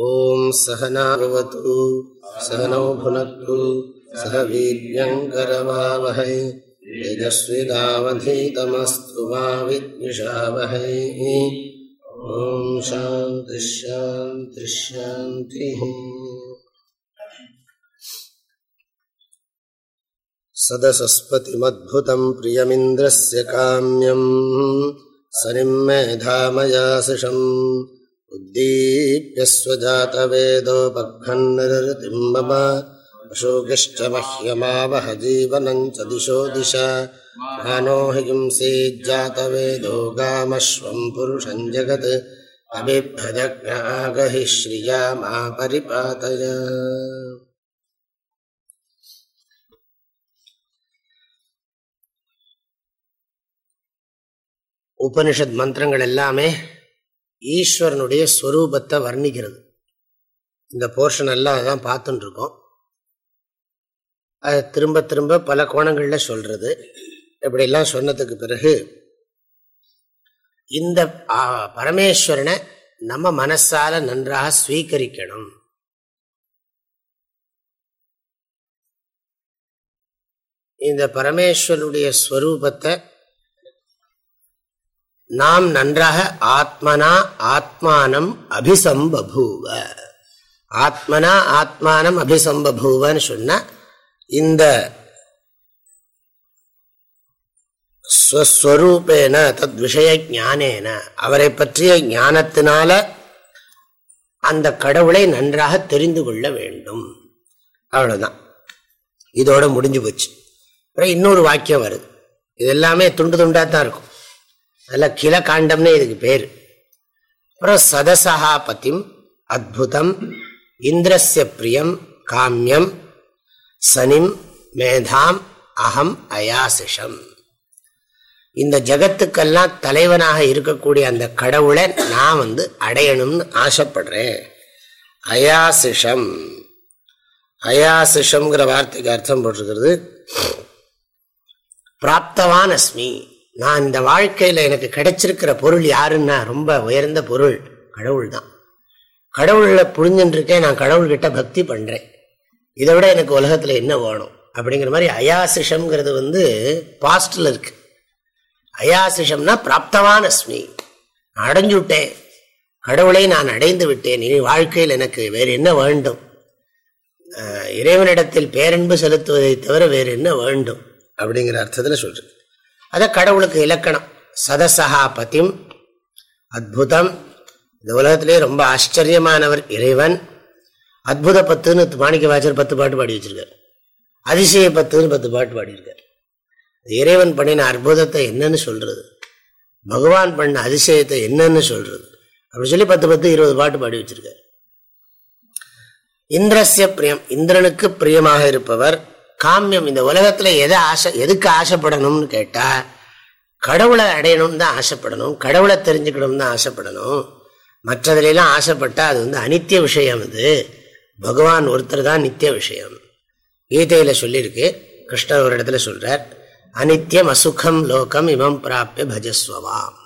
ॐ सहनाभवतु सहनौ भुनक्तु, सह वीर्यङ्करवावहै तेजस्विदावधीतमस्तु मा विद्विषावहै। ॐ शान्तिश्शान्तिश्शान्तिः सदसस्पतिमद्भुतं प्रियमिन्द्रस्य काम्यम्, सनिं मेधामयाशिषम्। उद्दीप्यस्वजातवेदोपघ्ननिरतिं मम अशोकिष्ठमह्यमावह जीवनं च दिशो दिशा मानो हिंसेज्जातवेदो गामश्वं पुरुषं जगत् अबिभ्रजज्ञागहि श्रिया मा परिपातय உபனிஷத் மந்திரங்கள் எல்லாமே ஈஸ்வரனுடைய ஸ்வரூபத்தை வர்ணிக்கிறது. இந்த போர்ஷன் எல்லாம் அதான் பார்த்துட்டுருக்கோம். அதை திரும்ப திரும்ப பல கோணங்களில் சொல்றது. இப்படிலாம் சொன்னதுக்கு பிறகு இந்த பரமேஸ்வரனை நம்ம மனசால நன்றாக ஸ்வீகரிக்கணும். இந்த பரமேஸ்வரனுடைய ஸ்வரூபத்தை நாம் நன்றாக ஆத்மனா ஆத்மானம் அபிசம்பபூவ. ஆத்மனா ஆத்மானம் அபிசம்பபூவன்னு சொன்ன இந்த ஸ்வஸ்வரூபேன தத் விஷய ஞானேன அவரை பற்றிய ஞானத்தினால அந்த கடவுளை நன்றாக தெரிந்து கொள்ள வேண்டும். அவ்வளவுதான். இதோட முடிஞ்சு போச்சு. அப்புறம் இன்னொரு வாக்கியம் வருது. இது எல்லாமே துண்டு துண்டா தான் இருக்கும். அதில் கில காண்டம்னு இதுக்கு பேர். அப்புறம் சதசகா பதிம் அத்புதம் இந்திரஸ்ய பிரியம் காமியம் சனிம் மேதாம் அகம் அயாசிஷம். இந்த ஜகத்துக்கெல்லாம் தலைவனாக இருக்கக்கூடிய அந்த கடவுளை நான் வந்து அடையணும்னு ஆசைப்படுறேன். அயாசிஷம். அயாசிஷம்ங்கிற வார்த்தைக்கு அர்த்தம் போட்டிருக்கிறது. பிராப்தவான் அஸ்மி. நான் இந்த வாழ்க்கையில் எனக்கு கிடைச்சிருக்கிற பொருள் யாருன்னா ரொம்ப உயர்ந்த பொருள் கடவுள் தான் கடவுளில் புரிஞ்சுட்டுருக்கேன் நான் கடவுள்கிட்ட பக்தி பண்ணுறேன் இதை விட எனக்கு உலகத்தில் என்ன வேணும்? அப்படிங்கிற மாதிரி அயாசிஷம்ங்கிறது வந்து பாஸ்டில் இருக்கு. அயாசிஷம்னா பிராப்தமான அஸ்மி அடைஞ்சு விட்டேன். கடவுளை நான் அடைந்து விட்டேன். இனி வாழ்க்கையில் எனக்கு வேறு என்ன வேண்டும்? இறைவனிடத்தில் பேரன்பு செலுத்துவதை தவிர வேறு என்ன வேண்டும்? அப்படிங்கிற அர்த்தத்தில் சொல்கிறேன் அதை கடவுளுக்கு இலக்கணம். சதசகா பதிம் அத்புதம். இந்த உலகத்திலே ரொம்ப ஆச்சரியமானவர் இறைவன். அத்புத பத்துன்னு மாணிக்க வாச்சர் பத்து பாட்டு பாடி வச்சிருக்கார். அதிசய பத்துன்னு பத்து பாட்டு பாடியிருக்கார். இறைவன் பண்ணின அற்புதத்தை என்னன்னு சொல்றது? பகவான் பண்ண அதிசயத்தை என்னன்னு சொல்றது? அப்படின்னு சொல்லி பத்து பத்து இருபது பாட்டு பாடி வச்சிருக்கார். இந்திரஸ்ய பிரியம். இந்திரனுக்கு பிரியமாக இருப்பவர் காமியம் இந்த உலகத்துல எதை ஆசை எதுக்கு ஆசைப்படணும்னு கேட்டா கடவுளை அடையணும்னு தான் ஆசைப்படணும் கடவுளை தெரிஞ்சுக்கணும்னு தான் ஆசைப்படணும். மற்றதுலாம் ஆசைப்பட்டா அது வந்து அனித்திய விஷயம் அது. பகவான் ஒருத்தர் தான் நித்திய விஷயம். கீதையில சொல்லியிருக்கு கிருஷ்ணர் ஒரு இடத்துல சொல்றார் அனித்யம் அசுகம் லோகம் இமம் பிராப்பிய பஜஸ்வவாம்.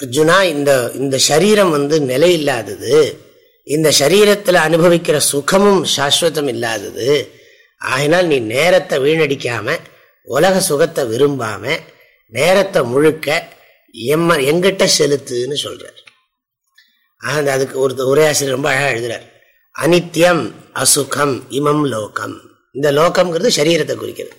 அர்ஜுனா இந்த இந்த சரீரம் வந்து நிலை இல்லாதது இந்த சரீரத்தில் அனுபவிக்கிற சுகமும் சாஸ்வதம் இல்லாதது. ஆகினால் நீ நேரத்தை வீணடிக்காம உலக சுகத்தை விரும்பாம நேரத்தை முழுக்க எம்ம எங்கிட்ட செலுத்துன்னு சொல்றார். அந்த அதுக்கு ஒரு ஒரே ஆசிரியர் ரொம்ப அழகாக எழுதுறார். அனித்யம் அசுகம் இமம் லோகம். இந்த லோகம்ங்கிறது சரீரத்தை குறிக்கிறது.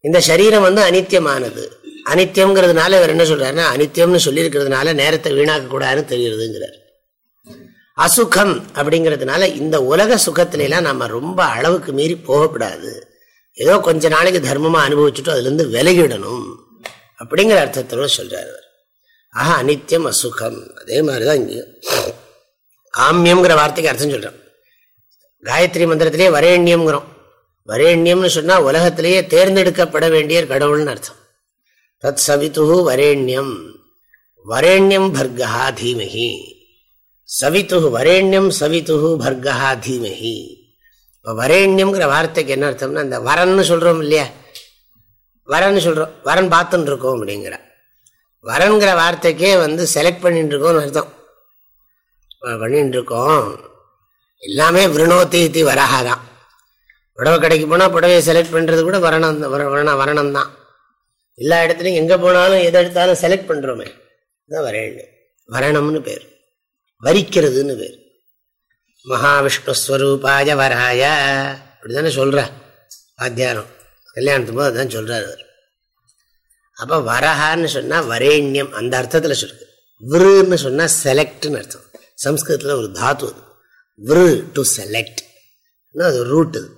இந்த சரீரம் வந்து அனித்தியமானது அனித்தியம்ங்கிறதுனால இவர் என்ன சொல்றாருன்னா அனித்தியம்னு சொல்லியிருக்கிறதுனால நேரத்தை வீணாக்க கூடாதுன்னு அசுகம் அப்படிங்கிறதுனால இந்த உலக சுகத்திலாம் நம்ம ரொம்ப அளவுக்கு மீறி போகக்கூடாது. ஏதோ கொஞ்ச நாளைக்கு தர்மமா அனுபவிச்சுட்டு அதுல இருந்து விலகிடணும் அப்படிங்கிற அர்த்தத்தோட சொல்றாரு அவர். ஆஹா அனித்தியம் அசுகம் அதே மாதிரிதான் இங்கேயும். காமியம்ங்கிற வார்த்தைக்கு அர்த்தம் சொல்கிறோம் காயத்ரி மந்திரத்திலேயே வரேண்யம்ங்கிறோம் வரேண்யம்னு சொன்னா உலகத்திலேயே தேர்ந்தெடுக்கப்பட வேண்டிய கடவுள்னு அர்த்தம். தத் சவித்து வரேண்யம் வரேண்யம் பர்கா தீமகி சவித்து வரேண்யம் சவித்து பர்கா தீமகி இப்போ வரேண்யம்ங்கிற வார்த்தைக்கு என்ன அர்த்தம்னா அந்த வரன்னு சொல்கிறோம் இல்லையா? வரன்னு சொல்கிறோம் வரன் பார்த்துன்னு இருக்கோம் அப்படிங்கிற. வரன்கிற வார்த்தைக்கே வந்து செலக்ட் பண்ணிட்டு இருக்கோம்னு அர்த்தம். பண்ணிட்டு இருக்கோம் எல்லாமே விருணோத்தி வரஹா தான். புடவை கடைக்கு போனால் புடவையை செலக்ட் பண்ணுறது கூட வரணம் வரணம் வரணம் தான். எல்லா இடத்துலையும் எங்கே போனாலும் எதை எடுத்தாலும் செலக்ட் பண்ணுறோமே தான் வரேன்னு வரணம்னு பேர். வரிக்கிறதுன்னு பேர். மகாவிஷ்ணுஸ்வரூபாய வராய. அப்படிதானே சொல்கிற வாத்தியானம் கல்யாணத்து போது அதுதான் சொல்கிறார் அவர். அப்போ வரஹான்னு சொன்னால் வரேண்யம். அந்த அர்த்தத்தில் சொல்லுது விருன்னு சொன்னால் செலக்ட்னு அர்த்தம். சம்ஸ்கிருதத்தில் ஒரு தாத்து அது. விரு டு செலக்ட் அது ரூட் அது.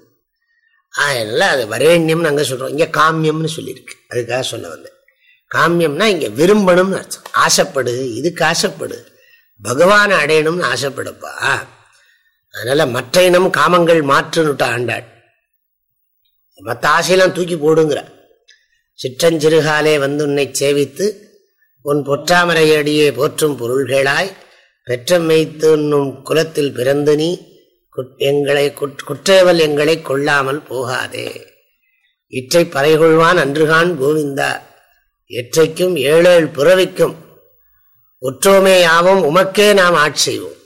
அதனால அது வரேண்யம்னு அங்கே சொல்கிறோம் இங்கே காமியம்னு சொல்லியிருக்கு. அதுக்காக சொல்ல வந்தேன். காமியம்னா இங்கே விரும்பணும்னு அர்த்தம். ஆசைப்படு. இதுக்கு ஆசைப்படு. பகவானை அடையணும்னு ஆசைப்படுப்பா. அதனால மற்ற இனம் காமங்கள் மாற்றுன்னுட்டா ஆண்டாள். மற்ற ஆசையெல்லாம் தூக்கி போடுங்கிற. சிற்றஞ்சிறுகாலே வந்து உன்னை சேவித்து உன் பொற்றாமரையடியே போற்றும் பொருள்களாய் பெற்றம் மெய்த்து உன்னும் குலத்தில் பிறந்து நீ எங்களை குற்றேவல் எங்களை கொள்ளாமல் போகாதே. இற்றை பறைகொள்வான் அன்றுகான் கோவிந்தா. எற்றைக்கும் ஏழேழு புறவிக்கும் ஒற்றோமே யாவும் உமக்கே நாம் ஆட்செய்வோம்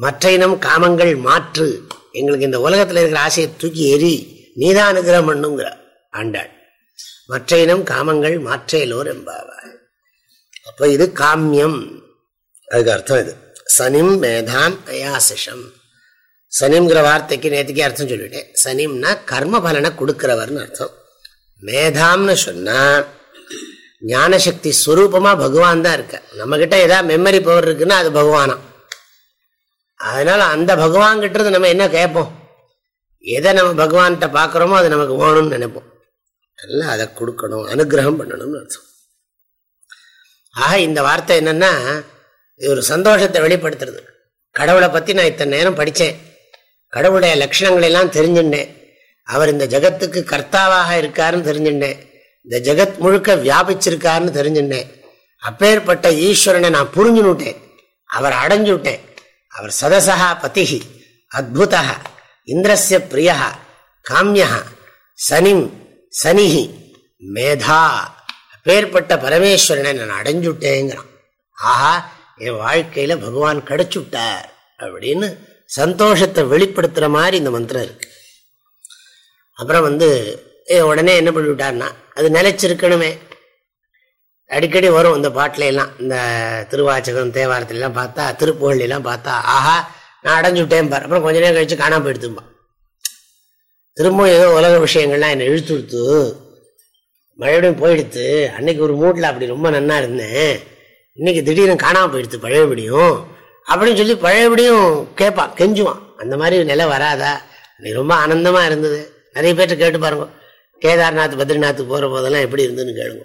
மற்ற இனம் காமங்கள் மாற்று எங்களுக்கு இந்த உலகத்தில் இருக்கிற ஆசையை தூக்கி எரி நீதான் அனுகிரகம் பண்ணுங்கிற ஆண்டாள். மற்ற இனம் காமங்கள் மாற்றேலோர் என்பாவார் அப்போ இது காமியம். அதுக்கு அர்த்தம் இது. சனிம் மேதான் அயாசிஷம். சனிங்கிற வார்த்தைக்கு நேற்றுக்கே அர்த்தம் சொல்லிவிட்டேன் சனிம்னா கர்ம பலனை கொடுக்கிறவர்னு அர்த்தம். மேதாம்னு சொன்னா ஞானசக்தி ஸ்வரூபமாக பகவான் தான் இருக்க. நம்மக்கிட்ட ஏதாவது மெமரி பவர் இருக்குன்னா அது பகவானா. அதனால் அந்த பகவான்கிட்ட நம்ம என்ன கேட்போம்? எதை நம்ம பகவான்கிட்ட பார்க்குறோமோ அது நமக்கு வேணும்னு நினைப்போம். அதெல்லாம் அதை கொடுக்கணும் அனுகிரகம் பண்ணணும்னு அர்த்தம். ஆக இந்த வார்த்தை என்னென்னா இது ஒரு சந்தோஷத்தை வெளிப்படுத்துறது. கடவுளை பற்றி நான் இத்தனை நேரம் படித்தேன் கடவுளுடைய லட்சணங்களெல்லாம் தெரிஞ்சுட்டேன். அவர் இந்த ஜகத்துக்கு கர்த்தாவாக இருக்காருன்னு தெரிஞ்சுட்டேன். இந்த ஜெகத் முழுக்க வியாபிச்சிருக்காருன்னு தெரிஞ்சுட்டேன். அப்பேற்பட்ட ஈஸ்வரனை நான் புரிஞ்சுனுட்டேன். அவர் அடைஞ்சுட்டேன். அவர் சதசா பதிகி அத்புதா இந்திரஸ்ய பிரியா காமியா சனிம் சனிஹி மேதா. அப்பேற்பட்ட பரமேஸ்வரனை நான் அடைஞ்சுட்டேங்கிறான். ஆஹா என் வாழ்க்கையில பகவான் கிடைச்சுட்டார் அப்படின்னு சந்தோஷத்தை வெளிப்படுத்துற மாதிரி இந்த மந்திரம் இருக்கு. அப்புறம் வந்து உடனே என்ன பண்ணிவிட்டார்னா அது நிலைச்சிருக்கணுமே. அடிக்கடி வரும் இந்த பாட்டில எல்லாம் இந்த திருவாச்சகம் தேவாரத்திலாம் பார்த்தா திருப்புகழ்லாம் பார்த்தா ஆஹா நான் அடைஞ்சுட்டேன் பார். அப்புறம் கொஞ்ச நேரம் கழிச்சு காணாம போயிடுத்தும்பா திரும்பவும் ஏதோ உலக விஷயங்கள்லாம் என்னை இழுத்து கொடுத்து மறுபடியும் போயிடுத்து அன்னைக்கு ஒரு மூட்டில் அப்படி ரொம்ப நன்னா இருந்தேன். இன்னைக்கு திடீர்னு காணாமல் போயிடுத்து பழையபடியும். அப்படின்னு சொல்லி பழையபடியும் கேட்பான் கெஞ்சுவான். அந்த மாதிரி நிலை வராதா? நீ ரொம்ப ஆனந்தமாக இருந்தது. நிறைய பேர்ட்ட கேட்டு பாருங்க. கேதார்நாத் பத்ரிநாத்துக்கு போகிற போதெல்லாம் எப்படி இருந்துன்னு கேளுங்க.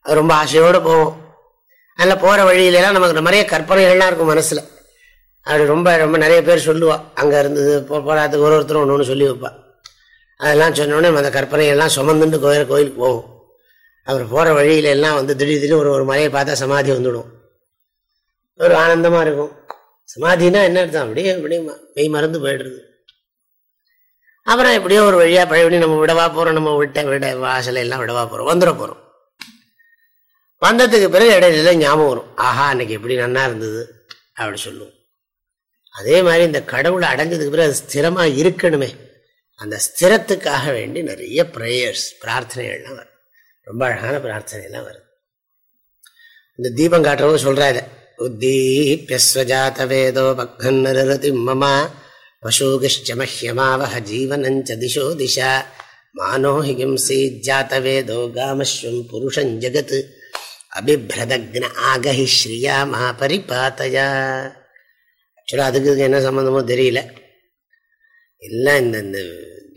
அது ரொம்ப ஆசையோடு போவோம். அதில் போகிற வழியிலலாம் நமக்கு நிறைய கற்பனைகள்லாம் இருக்கும் மனசில். அப்படி ரொம்ப ரொம்ப நிறைய பேர் சொல்லுவாள் அங்கே இருந்தது போராத்துக்கு ஒரு ஒருத்தரும் ஒன்று ஒன்று சொல்லி வைப்பாள் அதெல்லாம் சொன்னோடனே அந்த கற்பனைகள்லாம் சுமந்துட்டு கோயில் கோயிலுக்கு போவோம். அவர் போகிற வழியில எல்லாம் வந்து திடீர் திடீர்னு ஒரு ஒரு மலையை பார்த்தா சமாதி வந்துடும். ஒரு ஆனந்தமாக இருக்கும். சமாதினா என்ன அர்த்தம்? அப்படியே அப்படியே மெய் மறந்து போயிடுறது. அப்புறம் எப்படியோ ஒரு வழியாக பழையபடி நம்ம விடவா போகிறோம் நம்ம விட்ட விட வாசலை எல்லாம் விடவா போகிறோம் வந்துட போகிறோம் வந்ததுக்கு பிறகு இடையில ஞாபகம் வரும். ஆஹா அன்னைக்கு எப்படி நன்னா இருந்தது அப்படி சொல்லுவோம். அதே மாதிரி இந்த கடவுளை அடைஞ்சதுக்கு பிறகு அது ஸ்திரமாக இருக்கணுமே. அந்த ஸ்திரத்துக்காக வேண்டி நிறைய ப்ரேயர்ஸ் பிரார்த்தனைகள்லாம் வரும். ரொம்ப அழகான பிரார்த்தனைலாம் வருது இந்த தீபம் காட்டுறவங்க சொல்கிறாரு இதை. உத்தீப்பியஸ்வஜாத வேதோ பக்னரதி மம பசூகிஷ்ட மஹ்யமாவஹ ஜீவனஞ்ச திசோ திசா மானோ ஹிகிம்சி ஜாத்த காமஸ்வம் புருஷம் ஜகத் அபிபிரதக்ன ஆகஹி ஸ்ரீயா மா பரிபாத்தையா ஆக்சுவலாக அதுக்கு என்ன சம்மந்தமோ தெரியல. எல்லாம் இந்த இந்த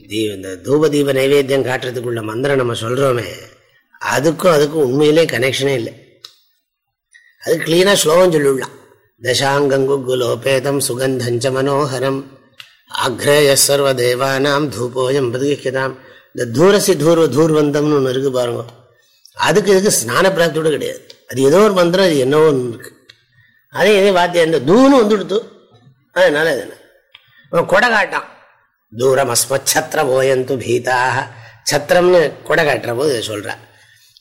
தீப இந்த தூப தீப நைவேத்தியம் காட்டுறதுக்குள்ள மந்திரம் நம்ம சொல்கிறோமே அதுக்கும் அதுக்கும் உண்மையிலே கனெக்ஷனே இல்லை. அது கிளீனாக ஸ்லோகம் சொல்லிவிடலாம் தசாங்கங்கு குலோபேதம் சுகந்தஞ்ச மனோகரம் ஆக்ரேய சர்வ தேவானாம் தூபோயம் பிரதிகிதாம் இந்த தூரசி தூர்வ தூர்வந்தம்னு ஒன்று இருக்கு பாருங்க. அதுக்கு இதுக்கு ஸ்நான பிராப்தியோட கிடையாது. அது ஏதோ ஒரு மந்திரம் அது என்னவோ ஒன்று இருக்கு. அதே இதே வாத்தியம் இந்த தூன்னு வந்துடுத்து அதனால இது கொடை காட்டான். தூரம் அஸ்மச்சத்திர போயந்து பீதாக சத்திரம்னு கொடை காட்டுற போது இதை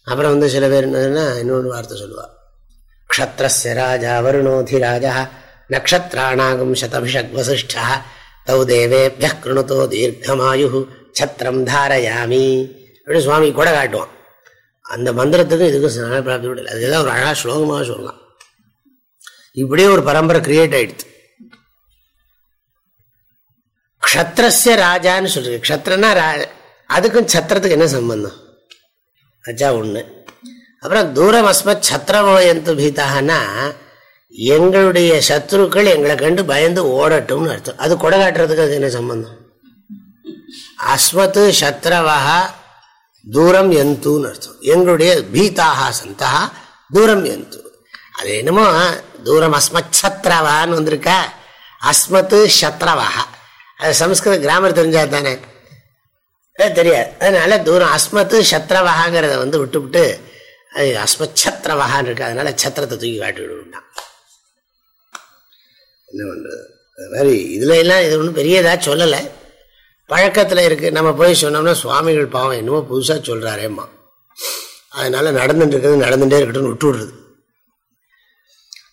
அப்புறம் வந்து சில பேர் என்னதுன்னா இன்னொன்று வார்த்தை சொல்லுவா. க்ஷத்ரஸ்ய ராஜா வருணோதி ராஜா. நக்ஷத்ராணாகும் சதபிஷக் வசிஷ்டா. தௌ தேவேபிய கிருணுதோ தீர்க்கமாயு சத்திரம் தாரயாமி அப்படின்னு சுவாமி கூட காட்டுவான். அந்த மந்திரத்துக்கும் இதுக்கும் ஸ்நான பிராப்தி விடல அதுதான் ஒரு அழகா ஸ்லோகமாக சொல்லலாம். இப்படியே ஒரு பரம்பரை கிரியேட் ஆயிடுது. க்ஷத்ரஸ்ய ராஜான்னு சொல்லிருக்கு க்ஷத்ரனா ரா அதுக்கும் சத்திரத்துக்கு என்ன சம்பந்தம்? அச்சா ஒன்று அப்புறம் தூரம் அஸ்மத் சத்திரமோயந்து பீதாகனா எங்களுடைய சத்ருக்கள் எங்களை கண்டு பயந்து ஓடட்டும்னு அர்த்தம். அது கொடை காட்டுறதுக்கு அது என்ன சம்பந்தம்? அஸ்மத்து சத்ரவா தூரம் எந்தூன்னு அர்த்தம். எங்களுடைய பீதாக சந்தா தூரம் எந்து. அது என்னமோ தூரம் அஸ்மத் சத்ரவான்னு வந்திருக்கா. அஸ்மத்து சத்ரவா அது சம்ஸ்கிருத கிராமர் தெரிஞ்சா தானே தெரியாது. அதனால தூரம் அஸ்மத்து சத்ரவகாங்கிறத வந்து விட்டுவிட்டு அது அஸ்மத் சத்ரவகான்னு இருக்கு. அதனால சத்திரத்தை தூக்கி காட்டி விடுவோம்னா என்ன பண்ணுறது அது மாதிரி இதில் எல்லாம் இது ஒன்றும் பெரியதா சொல்லலை. பழக்கத்தில் இருக்குது நம்ம போய் சொன்னோம்னா சுவாமிகள் பாவம் என்னமோ புதுசாக சொல்கிறாரேம்மா அதனால் நடந்துட்டு இருக்கிறது நடந்துகிட்டே இருக்கட்டும் விட்டு விடுறது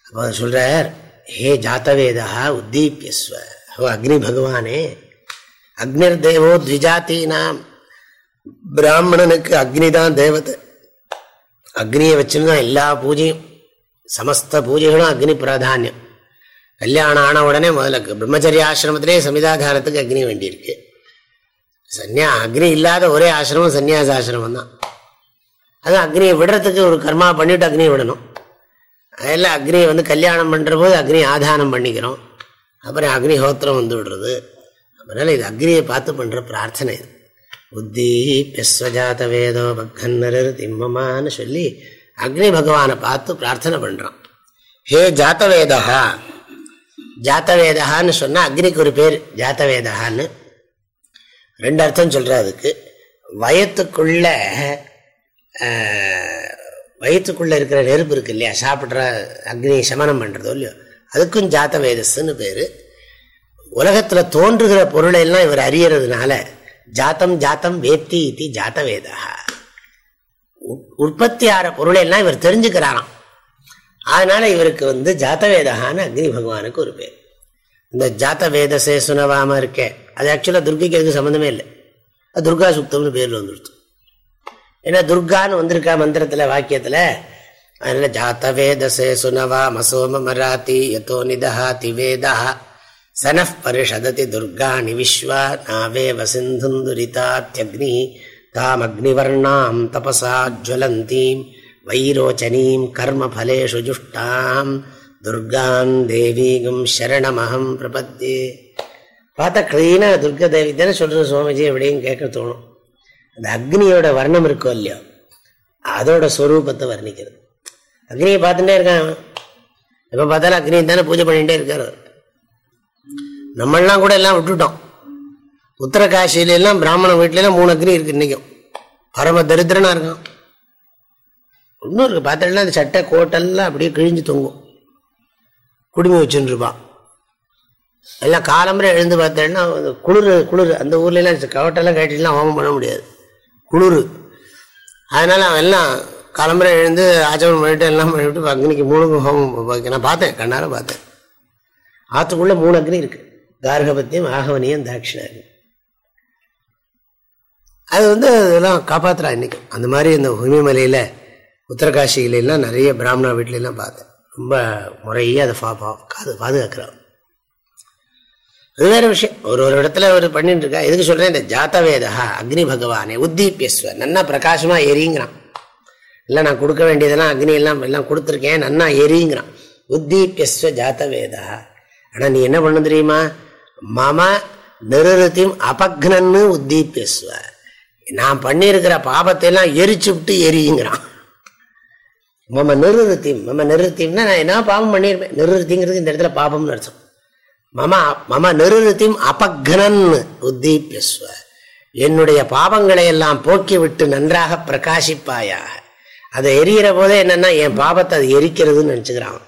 அப்போ சொல்கிறார் ஹே ஜாத்தவேதா உத்தீபியஸ்வ ஓ அக்னி பகவானே அக்னிர் தேவோ த்விஜாத்தீனாம். பிராமணனுக்கு அக்னி தான் தேவதை. அக்னியை வச்சுன்னு தான் எல்லா பூஜையும் சமஸ்த பூஜைகளும் அக்னி பிராதானியம். கல்யாணம் ஆன உடனே முதல்ல பிரம்மச்சரிய ஆசிரமத்திலே சமிதாகாரத்துக்கு அக்னி வேண்டியிருக்கு. சன்னியா அக்னி இல்லாத ஒரே ஆசிரமம் சன்னியாச ஆசிரமம் தான் அது அக்னியை விடுறதுக்கு ஒரு கர்மா பண்ணிவிட்டு அக்னியை விடணும். அதெல்லாம் அக்னியை வந்து கல்யாணம் பண்ணுற போது அக்னி ஆதானம் பண்ணிக்கிறோம். அப்புறம் அக்னி ஹோத்திரம் வந்து விடுறது. அதனால் இது அக்னியை பார்த்து பண்ணுற பிரார்த்தனை இது. புத்தி பெஸ்வஜாத வேதோ பக்கன்னரர் திம்மமான்னு சொல்லி அக்னி பகவானை பார்த்து பிரார்த்தனை பண்ணுறான் ஹே ஜாத்தவேதா ஜாத்தவேதான்னு சொன்னால் அக்னிக்கு ஒரு பேர் ஜாத்தவேதான்னு ரெண்டு அர்த்தம் சொல்கிற அதுக்கு. வயத்துக்குள்ள வயிற்றுக்குள்ளே இருக்கிற நெருப்பு இருக்கு இல்லையா சாப்பிட்ற அக்னியை சமனம் பண்ணுறதோ இல்லையோ அதுக்கும் ஜாத்த வேதஸ்ன்னு பேர். உலகத்தில் தோன்றுகிற பொருளை எல்லாம் இவர் அறியறதுனால ஜாத்தம் ஜாத்தம் வேத்தி இத்தி ஜாத்த வேதா உற்பத்தி ஆகிற பொருளை எல்லாம் இவர் தெரிஞ்சுக்கிறாராம். அதனால இவருக்கு வந்து ஜாத்தவேதகான்னு அக்னி பகவானுக்கு ஒரு பேர். இந்த ஜாத்த வேதசே சுனவாம இருக்கேன் அது ஆக்சுவலாக துர்கைக்கு எதுக்கு சம்மந்தமே இல்லை. அது துர்கா சுப்தம்னு பேரில் வந்துடுச்சு ஏன்னா துர்கான்னு வந்திருக்கா மந்திரத்தில் வாக்கியத்தில் அதனால ஜாத்த வேதசே சுனவா மசோம மராத்தி யதோ நிதஹாதி திவேதா சனஃப் பரிஷததி துர்காணி விஸ்வா நாவே வசிந்துந்துரிதாத்யக்னி தாம் அக்னிவர்ணாம் தபசா ஜுவலந்தீம் வைரோச்சனீம் கர்மஃலேஷு ஜுஷ்டாம். துர்காம் தேவீகம் சரணமகம் பிரபத்தி. பார்த்தா கிளீனாக துர்கா தேவி தானே சொல்கிற சுவாமிஜி அப்படின்னு கேட்க தோணும். அந்த அக்னியோட வர்ணம் இருக்கோ இல்லையோ அதோட ஸ்வரூபத்தை வர்ணிக்கிறது. அக்னியை பார்த்துட்டே இருக்கான் எப்போ பார்த்தாலும் அக்னியை தானே பூஜை பண்ணிகிட்டே இருக்காரு நம்மளாம் கூட எல்லாம் விட்டுட்டோம். உத்தரகாசியிலாம் எல்லாம் பிராமண வீட்டிலலாம் மூணு அக்னி இருக்கு இன்னைக்கும். பரம தரித்திரனா இருக்கும் இன்னும் இருக்குது பார்த்தீங்கன்னா அந்த சட்டை கோட்டெல்லாம் அப்படியே கிழிஞ்சு தொங்கும். குடுமி வச்சுட்டு இருப்பான். எல்லாம் காலம்பரை எழுந்து பார்த்தேன்னா குளிர் குளிர். அந்த ஊர்லலாம் கவட்டெல்லாம் கட்டிலாம் ஹோமம் பண்ண முடியாது. குளிர். அதனால் அவெல்லாம் எல்லாம் காலம்பரை எழுந்து ஆச்சமனம் பண்ணிட்டு எல்லாம் பண்ணிவிட்டு அக்னிக்கு மூணு ஹோமம் நான் பார்த்தேன். கண்ணார பார்த்தேன். ஆற்றுக்குள்ளே மூணு அக்னி இருக்குது கார்கபத்தியம் ஆகவனியம் தாட்சிணாயம் அது வந்து அதெல்லாம் காப்பாற்றுறா இன்றைக்கும் அந்த மாதிரி இந்த உரிமைமலையில உத்தரகாசியிலாம் நிறைய பிராமணா வீட்லாம் பார்த்தேன். ரொம்ப முறையே அதை காது பாதுகாக்கிறான். அது வேற விஷயம். ஒரு ஒரு இடத்துல ஒரு பண்ணிட்டு இருக்கா எதுக்கு சொல்றேன் இந்த ஜாத்தவேதா அக்னி பகவானே உத்தீப்பியஸ்வ நன்னா பிரகாசமா எரியுங்கிறான் இல்லை நான் கொடுக்க வேண்டியதெல்லாம் அக்னி எல்லாம் எல்லாம் கொடுத்துருக்கேன் நன்னா எரியுங்கிறான் உத்தீபியஸ்வ ஜாத்தவேதா. ஆனால் நீ என்ன பண்ண தெரியுமா? மம நிருத்தியும் அபக்னன்னு உத்தீபியஸ்வ. நான் பண்ணியிருக்கிற பாபத்தை எல்லாம் எரிச்சு விட்டு எரியுங்கிறான் மம நிருத்தியம் மம நிருத்தியம்னா நான் என்ன பாவம் பண்ணியிருப்பேன் நிருத்திங்கிறது இந்த இடத்துல பாபம்னு அர்த்தம். மம மம நிறுத்தியும் அபக்னன் உத்தீபியஸ்வ. என்னுடைய பாவங்களை எல்லாம் போக்கிவிட்டு நன்றாக பிரகாசிப்பாயாக. அதை எரிகிற போதே என்னன்னா என் பாபத்தை அது எரிக்கிறதுன்னு நினச்சிக்கிறான்.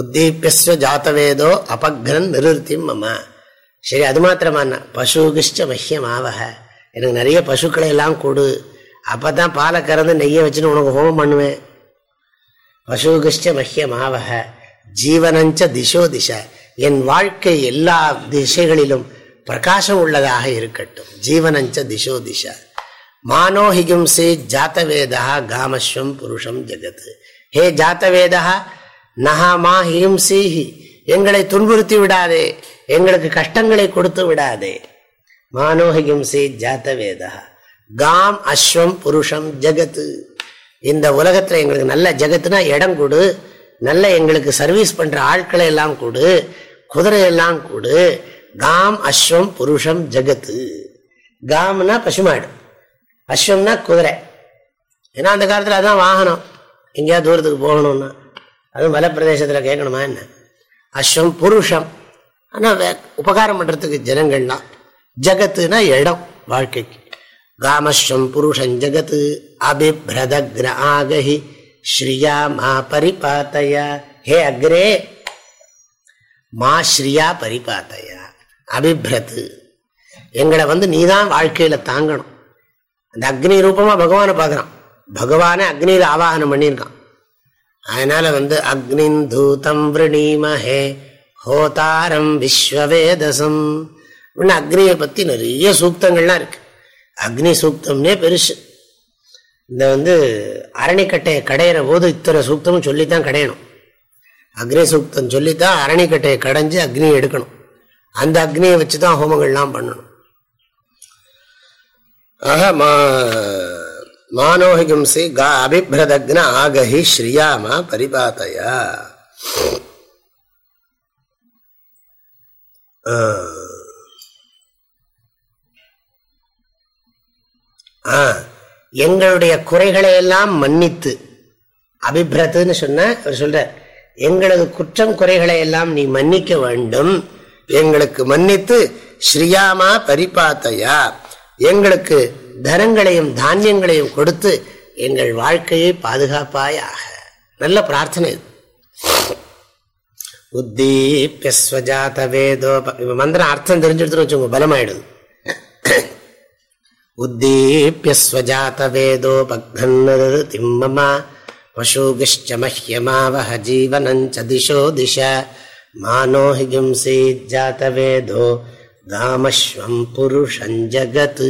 உத்தீபியஸ்வ ஜாத்தவேதோ அபக்னன் நிறுத்தியும் மம. சரி அது மாத்திரமா பசுகிஷ்ட மஹ்யம் ஆவக எனக்கு நிறைய பசுக்களை எல்லாம் கொடு. அப்பதான் பாலை கறந்து நெய்யை வச்சுன்னு உனக்கு ஹோமம் பண்ணுவேன். பசுகிஷ்ட மஹ்ய மாவக ஜீவனஞ்ச திசோ திசை என் வாழ்க்கை எல்லா திசைகளிலும் பிரகாசம் உள்ளதாக இருக்கட்டும். ஜீவனஞ்ச திசோ திசா. மானோஹிகிம்சே ஜாத்தவேதா காமஸ்வம் புருஷம் ஜெகத். ஹே ஜாத்தவேதா நஹா மா ஹிம்சீஹி எங்களை துன்புறுத்தி விடாதே எங்களுக்கு கஷ்டங்களை கொடுத்து விடாதே. மானோஹிகிம்சே ஜாத்தவேதா. காம் அஸ்வம் புருஷம் ஜெகத்து. இந்த உலகத்தில் எங்களுக்கு நல்ல ஜெகத்துனா இடம் கொடு. நல்ல எங்களுக்கு சர்வீஸ் பண்ணுற ஆட்களை எல்லாம் கொடு. குதிரை எல்லாம் கொடு. காம் அஸ்வம் புருஷம் ஜெகத்து. காம்னா பசுமாடு. அஸ்வம்னா குதிரை. ஏன்னா அந்த காலத்தில் அதுதான் வாகனம். எங்கேயாவது தூரத்துக்கு போகணும்னா. அதுவும் மலைப்பிரதேசத்தில் கேட்கணுமா என்ன? அஸ்வம் புருஷம். ஆனால் உபகாரம் பண்ணுறதுக்கு ஜனங்கள்லாம். ஜகத்துனா இடம் வாழ்க்கைக்கு. காமஸ்வம் புருஷம் ஜகத்து அபிபிரதக்ன ஆகஹி ஸ்ரீயா மா பரிபாத்தையா ஹே அக்ரே மா ஸ்ரீயா பரிபாத்தையா அபிபிரத்து எங்களை வந்து நீதான் வாழ்க்கையில தாங்கணும். அந்த அக்னி ரூபமா பகவானை பார்க்குறான். பகவானை அக்னியில் ஆவாகனம் பண்ணியிருக்கான். அதனால வந்து அக்னின் தூதம் விரணீமஹே ஹோதாரம் விஸ்வவேதசம். அக்னியை பற்றி நிறைய சூக்தங்கள்லாம் இருக்கு. அக்னி சூக்தம்னே பெருசு. இந்த வந்து அரணிக்கட்டையை கடையிற போது இத்தனை சூக்தமும் சொல்லித்தான் கடையணும். அக்னி சூக்தம் சொல்லித்தான் அரணிக்கட்டையை கடைஞ்சு அக்னியை எடுக்கணும். அந்த அக்னியை வச்சு தான் ஹோமங்கள்லாம் பண்ணணும். ஆக மா மானோஹிகம்சி கா அபிபிரதக்ன ஆகஹி ஸ்ரீயாமா பரிபாத்தையா. எங்களுடைய குறைகளை எல்லாம் மன்னித்து. அபிப்ரத்துன்னு சொன்ன அவர் சொல்ற எங்களது குற்றம் குறைகளை எல்லாம் நீ மன்னிக்க வேண்டும். எங்களுக்கு மன்னித்து ஸ்ரீயாமா பரிபாத்தையா எங்களுக்கு தனங்களையும் தானியங்களையும் கொடுத்து எங்கள் வாழ்க்கையை பாதுகாப்பாயாக. நல்ல பிரார்த்தனை இது. உத்தீப்பியஸ்வஜாத வேதோ மந்திரம் அர்த்தம் தெரிஞ்சுடுத்துன்னு வச்சுங்க பலமாயிடுது. உத்தீப்பியஸ்வஜாத வேதோ பக்தன்னது திம்மமா பசூகிஷ்ட மஹ்யமாவஹ ஜீவனஞ்ச திசோ திஷ மானோ ஹிகிம்சீஜாத காமஸ்வம் புருஷஞ்சகத்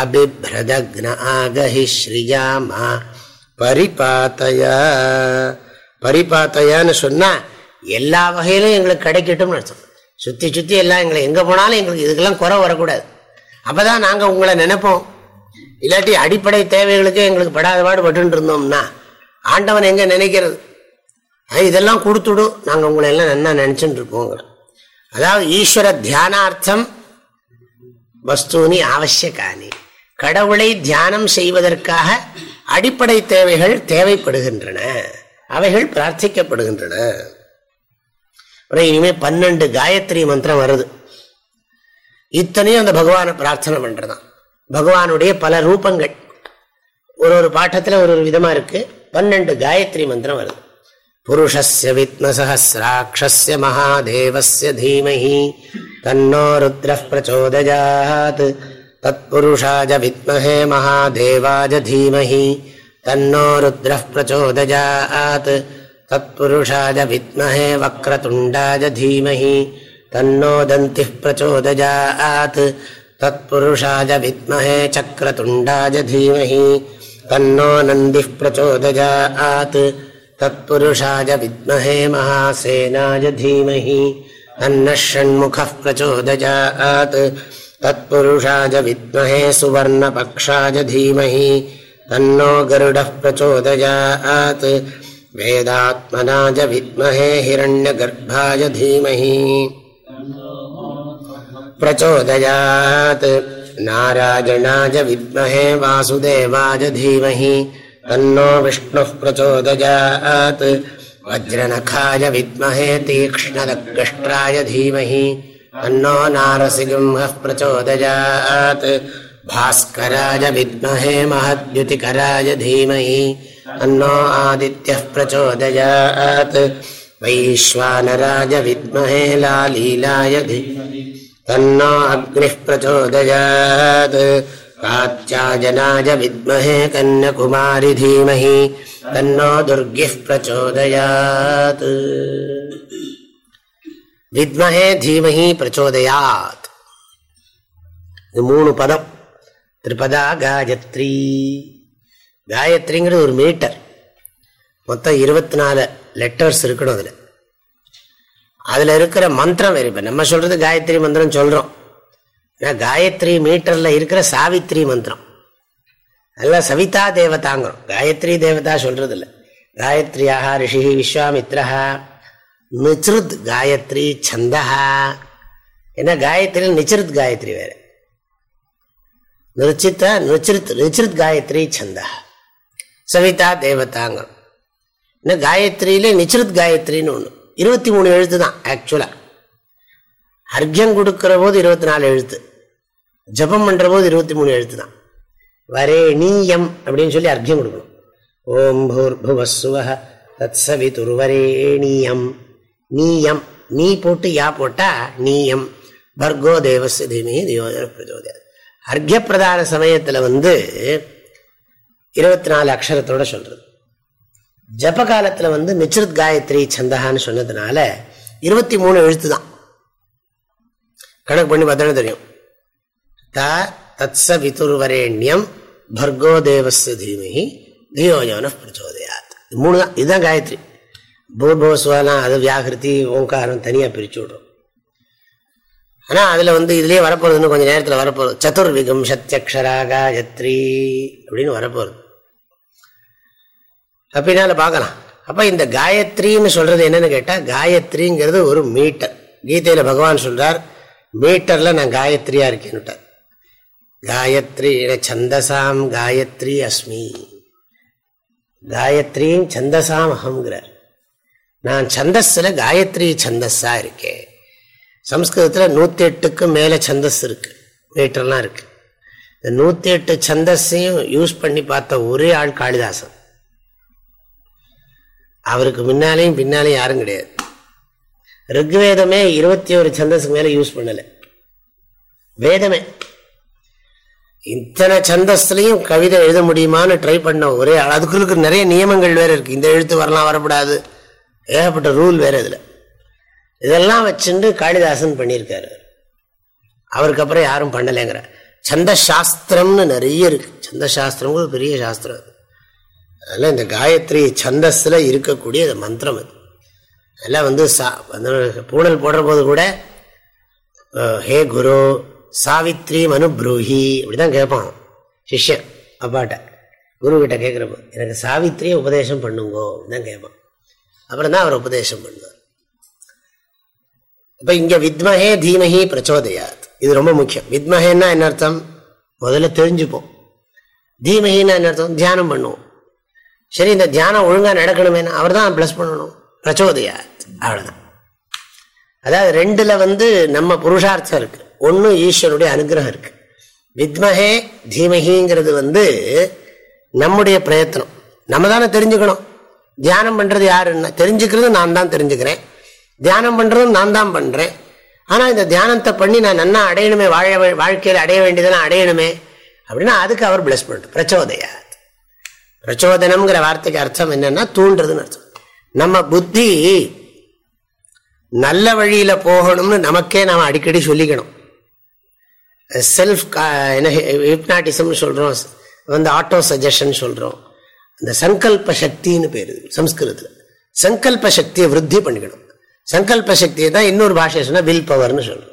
அபிபிரதக்ன ஆகஹி ஸ்ரீயாமா பரிபாத்தையா பரிபாத்தையான்னு சொன்னால் எல்லா வகையிலும் எங்களுக்கு கிடைக்கட்டும்னு அர்த்தம். சுற்றி சுற்றி எல்லாம் எங்களை எங்கே போனாலும் எங்களுக்கு இதுக்கெல்லாம் குறை வரக்கூடாது. அப்போ தான் நாங்கள் உங்களை நினைப்போம். இல்லாட்டி அடிப்படை தேவைகளுக்கு எங்களுக்கு படாத பாடுபட்டு இருந்தோம்னா ஆண்டவன் எங்கே நினைக்கிறது? இதெல்லாம் கொடுத்துடும். நாங்கள் உங்களை எல்லாம் நல்லா நினச்சிட்டு இருப்போங்கிற. அதாவது ஈஸ்வர தியானார்த்தம் வஸ்தூனி அவசியக்கானி. கடவுளை தியானம் செய்வதற்காக அடிப்படை தேவைகள் தேவைப்படுகின்றன. அவைகள் பிரார்த்திக்கப்படுகின்றன. இனிமே பன்னெண்டு காயத்ரி மந்திரம் வருது. இத்தனையும் அந்த பகவானை பிரார்த்தனை பண்ணுறதான் பகவானுடைய பல ரூபங்கள். ஒரு ஒரு பாட்டத்தில் ஒரு ஒரு விதமா இருக்கு. பன்னெண்டு காயத்ரி மந்திரம் வருது. புருஷஸ்ய வித்மசஹசிராட்சஸ்ய மகாதேவஸ்ய தீமஹி தன்னோ ருத்ர பிரச்சோதயாத். தத்புருஷாஜ வித்மஹே மகாதேவாஜ தீமஹி தன்னோ ருத்ர பிரச்சோதயாத். தத்புருஷாஜ வித்மஹே வக்ரதுண்டாஜ தீமஹி तन्नो दन्तिः प्रचोदयात् तत्पुरुषाय विद्महे चक्रतुण्डाय धीमहि। तन्नो नन्दिः प्रचोदयात् तत्पुरुषाय विद्महे महासेनाय धीमहि। तन्नः षण्मुखः प्रचोदयात् तत्पुरुषाय विद्महे सुवर्णपक्षाय धीमहि। तन्नो गरुडः प्रचोदयात् वेदात्मनाज विद्महे हिरण्यगर्भाय धीमहि प्रचोदयात्। नारायणाय विद्महे वासुदेवाय धीमहि, तन्नो विष्णुः प्रचोदयात्। वज्रनखाय विद्महे तीक्ष्णदग्गष्ट्राय धीमहि, तन्नो नारसिंहः प्रचोदयात्। भास्कराय विद्महे महद्युतिकराय धीमहि, तन्नो आदित्यः प्रचोदयात्। वैश्वानराय विद्महे लालीलाय तन्नो अग्निः प्रचोदयात् कात्यायनाय विद्महे कन्यकुमारि धीमहि तन्नो दुर्गिः प्रचोदयात् வித்மஹே தீமஹி பிரச்சோதயாத் இது மூணு பதம் திரிபதா காயத்ரி காயத்ரிங்கிறது ஒரு மீட்டர் மொத்தம் இருபத்தி நாலு லெட்டர்ஸ் இருக்கணும் அதில் அதில் இருக்கிற மந்திரம் வேறு இப்போ நம்ம சொல்கிறது காயத்ரி மந்திரம் சொல்கிறோம் ஏன்னா காயத்ரி மீட்டரில் இருக்கிற சாவித்ரி மந்திரம். அதெல்லாம் சவிதா தேவதாங்கிறோம். காயத்ரி தேவதா சொல்கிறது இல்லை காயத்ரியாக ரிஷி விஸ்வாமித்ரா நிச்சிருத் காயத்ரி சந்தா ஏன்னா காயத்ரி நிச்சிருத் காயத்ரி வேறு. நிச்சித்த நிச்சிருத் நிச்சிருத் காயத்ரி சந்தா சவிதா தேவதாங்கிறோம். என்ன காயத்ரியிலே நிச்சிருத் காயத்ரின்னு ஒன்று இருபத்தி மூணு எழுத்து தான் ஆக்சுவலா அர்க்கியம் கொடுக்குற போது இருபத்தி நாலு எழுத்து. ஜபம் பண்ணுற போது இருபத்தி மூணு எழுத்து தான். வரே நீயம் அப்படின்னு சொல்லி அர்க்கியம் கொடுக்கணும். ஓம் பூர் புவஸ்வ தத் சவிதுர்வரேணியம் நீயம் நீ போட்டு யா போட்டா நீயம் பர்கோ தேவச தீமே தியோதர பிரஜோதயா. அர்க்கிய பிரதான சமயத்துல வந்து இருபத்தி நாலு அக்ஷரத்தோட சொல்றது. ஜப காலத்துல வந்து நிச்சிருத் காயத்ரி சந்தகான்னு சொன்னதுனால இருபத்தி மூணு எழுத்து தான் கணக்கு பண்ணி பார்த்தோன்னு தெரியும்? த தத்ச விதுர்வரேண்யம் பர்கோ தேவஸ்ய தீமி தியோஜன பிரச்சோதயாத். மூணு தான் இதுதான் காயத்ரி. பூர்போஸ்வலாம் அது வியாகிருதி ஓங்காரம் தனியாக பிரித்து விடுறோம். ஆனால் அதில் வந்து இதுலேயே வரப்போகிறது இன்னும் கொஞ்சம் நேரத்தில் வரப்போகிறது சதுர்விகம் சத்யக்ஷரா காயத்ரி அப்படின்னு வரப்போகிறது அப்படின்னால பார்க்கலாம். அப்போ இந்த காயத்ரின்னு சொல்கிறது என்னன்னு கேட்டால் காயத்ரிங்கிறது ஒரு மீட்டர். கீதையில் பகவான் சொல்கிறார் மீட்டரில் நான் காயத்ரியாக இருக்கேன்னுட்டார். காயத்ரி சந்தசாம் காயத்ரி அஸ்மி. காயத்ரியும் சந்தசாம் அகங்கிறார் நான் சந்தஸில் காயத்ரி சந்தஸா இருக்கேன். சம்ஸ்கிருதத்தில் நூற்றி எட்டுக்கும் மேலே சந்தஸ் இருக்கு. மீட்டர்லாம் இருக்கு. இந்த நூற்றி எட்டு சந்தஸையும் யூஸ் பண்ணி பார்த்த ஒரே ஆள் காளிதாசன். அவருக்கு முன்னாலேயும் பின்னாலேயும் யாரும் கிடையாது. ருக்வேதமே இருபத்தி ஒரு சந்தஸுக்கு மேலே யூஸ் பண்ணலை. வேதமே. இத்தனை சந்தஸ்லையும் கவிதை எழுத முடியுமான்னு ட்ரை பண்ண ஒரே அதுக்குள்ள நிறைய நியமங்கள் வேற இருக்கு. இந்த எழுத்து வரலாம் வரக்கூடாது. ஏகப்பட்ட ரூல் வேற இதில். இதெல்லாம் வச்சுட்டு காளிதாசன் பண்ணியிருக்காரு. அவருக்கு அப்புறம் யாரும் பண்ணலைங்கிற. சந்த சாஸ்திரம்னு நிறைய இருக்கு. சந்த சாஸ்திரம் பெரிய சாஸ்திரம் அதெல்லாம் இந்த காயத்ரி சந்தஸில் இருக்கக்கூடிய மந்திரம் அது. அதெல்லாம் வந்து சா பூணல் போடுற போது கூட ஹே குரு சாவித்ரி மனுப்ரூஹி அப்படிதான் கேட்பான் சிஷ்யன் அப்பாட்ட. குரு கிட்ட கேட்குறப்போ எனக்கு சாவித்ரியை உபதேசம் பண்ணுங்கோ அப்படிதான் கேட்பான். அப்புறம் தான் அவர் உபதேசம் பண்ணுவார். இப்போ இங்கே வித்மஹே தீமஹி பிரச்சோதயாத். இது ரொம்ப முக்கியம். வித்மஹேன்னா என்ன அர்த்தம்? முதல்ல தெரிஞ்சுப்போம். தீமஹின்னா என்ன அர்த்தம்? தியானம் பண்ணுவோம். சரி இந்த தியானம் ஒழுங்காக நடக்கணுமேனா அவர் தான் ப்ளஸ் பண்ணணும். பிரச்சோதயாத் அவ்வளோதான் அதாவது ரெண்டுல வந்து நம்ம புருஷார்த்தம் இருக்கு. ஒன்று ஈஸ்வருடைய அனுகிரகம் இருக்கு. வித்மஹே தீமகிங்கிறது வந்து நம்முடைய பிரயத்தனம். நம்ம தானே தெரிஞ்சுக்கணும். தியானம் பண்றது யாருன்னா தெரிஞ்சுக்கிறது நான் தான் தெரிஞ்சுக்கிறேன். தியானம் பண்றதும் நான் தான் பண்றேன். ஆனா இந்த தியானத்தை பண்ணி நான் நன்னா அடையணுமே வாழ வாழ்க்கையில் அடைய வேண்டியதெல்லாம் அடையணுமே அப்படின்னா அதுக்கு அவர் பிளஸ் பண்ணிட்டு பிரச்சோதையா? பிரச்சோதனம்ங்கிற வார்த்தைக்கு அர்த்தம் என்னன்னா தூண்டுறதுன்னு அர்த்தம். நம்ம புத்தி நல்ல வழியில போகணும்னு நமக்கே நாம அடிக்கடி சொல்லிக்கணும். செல்ஃப் என்ன ஹிப்னாட்டிசம் சொல்றோம். வந்து ஆட்டோ சஜஷன் சொல்றோம். அந்த சங்கல்ப சக்தின்னு பேரு சம்ஸ்கிருதத்தில். சங்கல்ப சக்தியை விருத்தி பண்ணிக்கணும். சங்கல்ப சக்தியை தான் இன்னொரு பாஷை சொன்னால் வில் பவர்னு சொல்றோம்.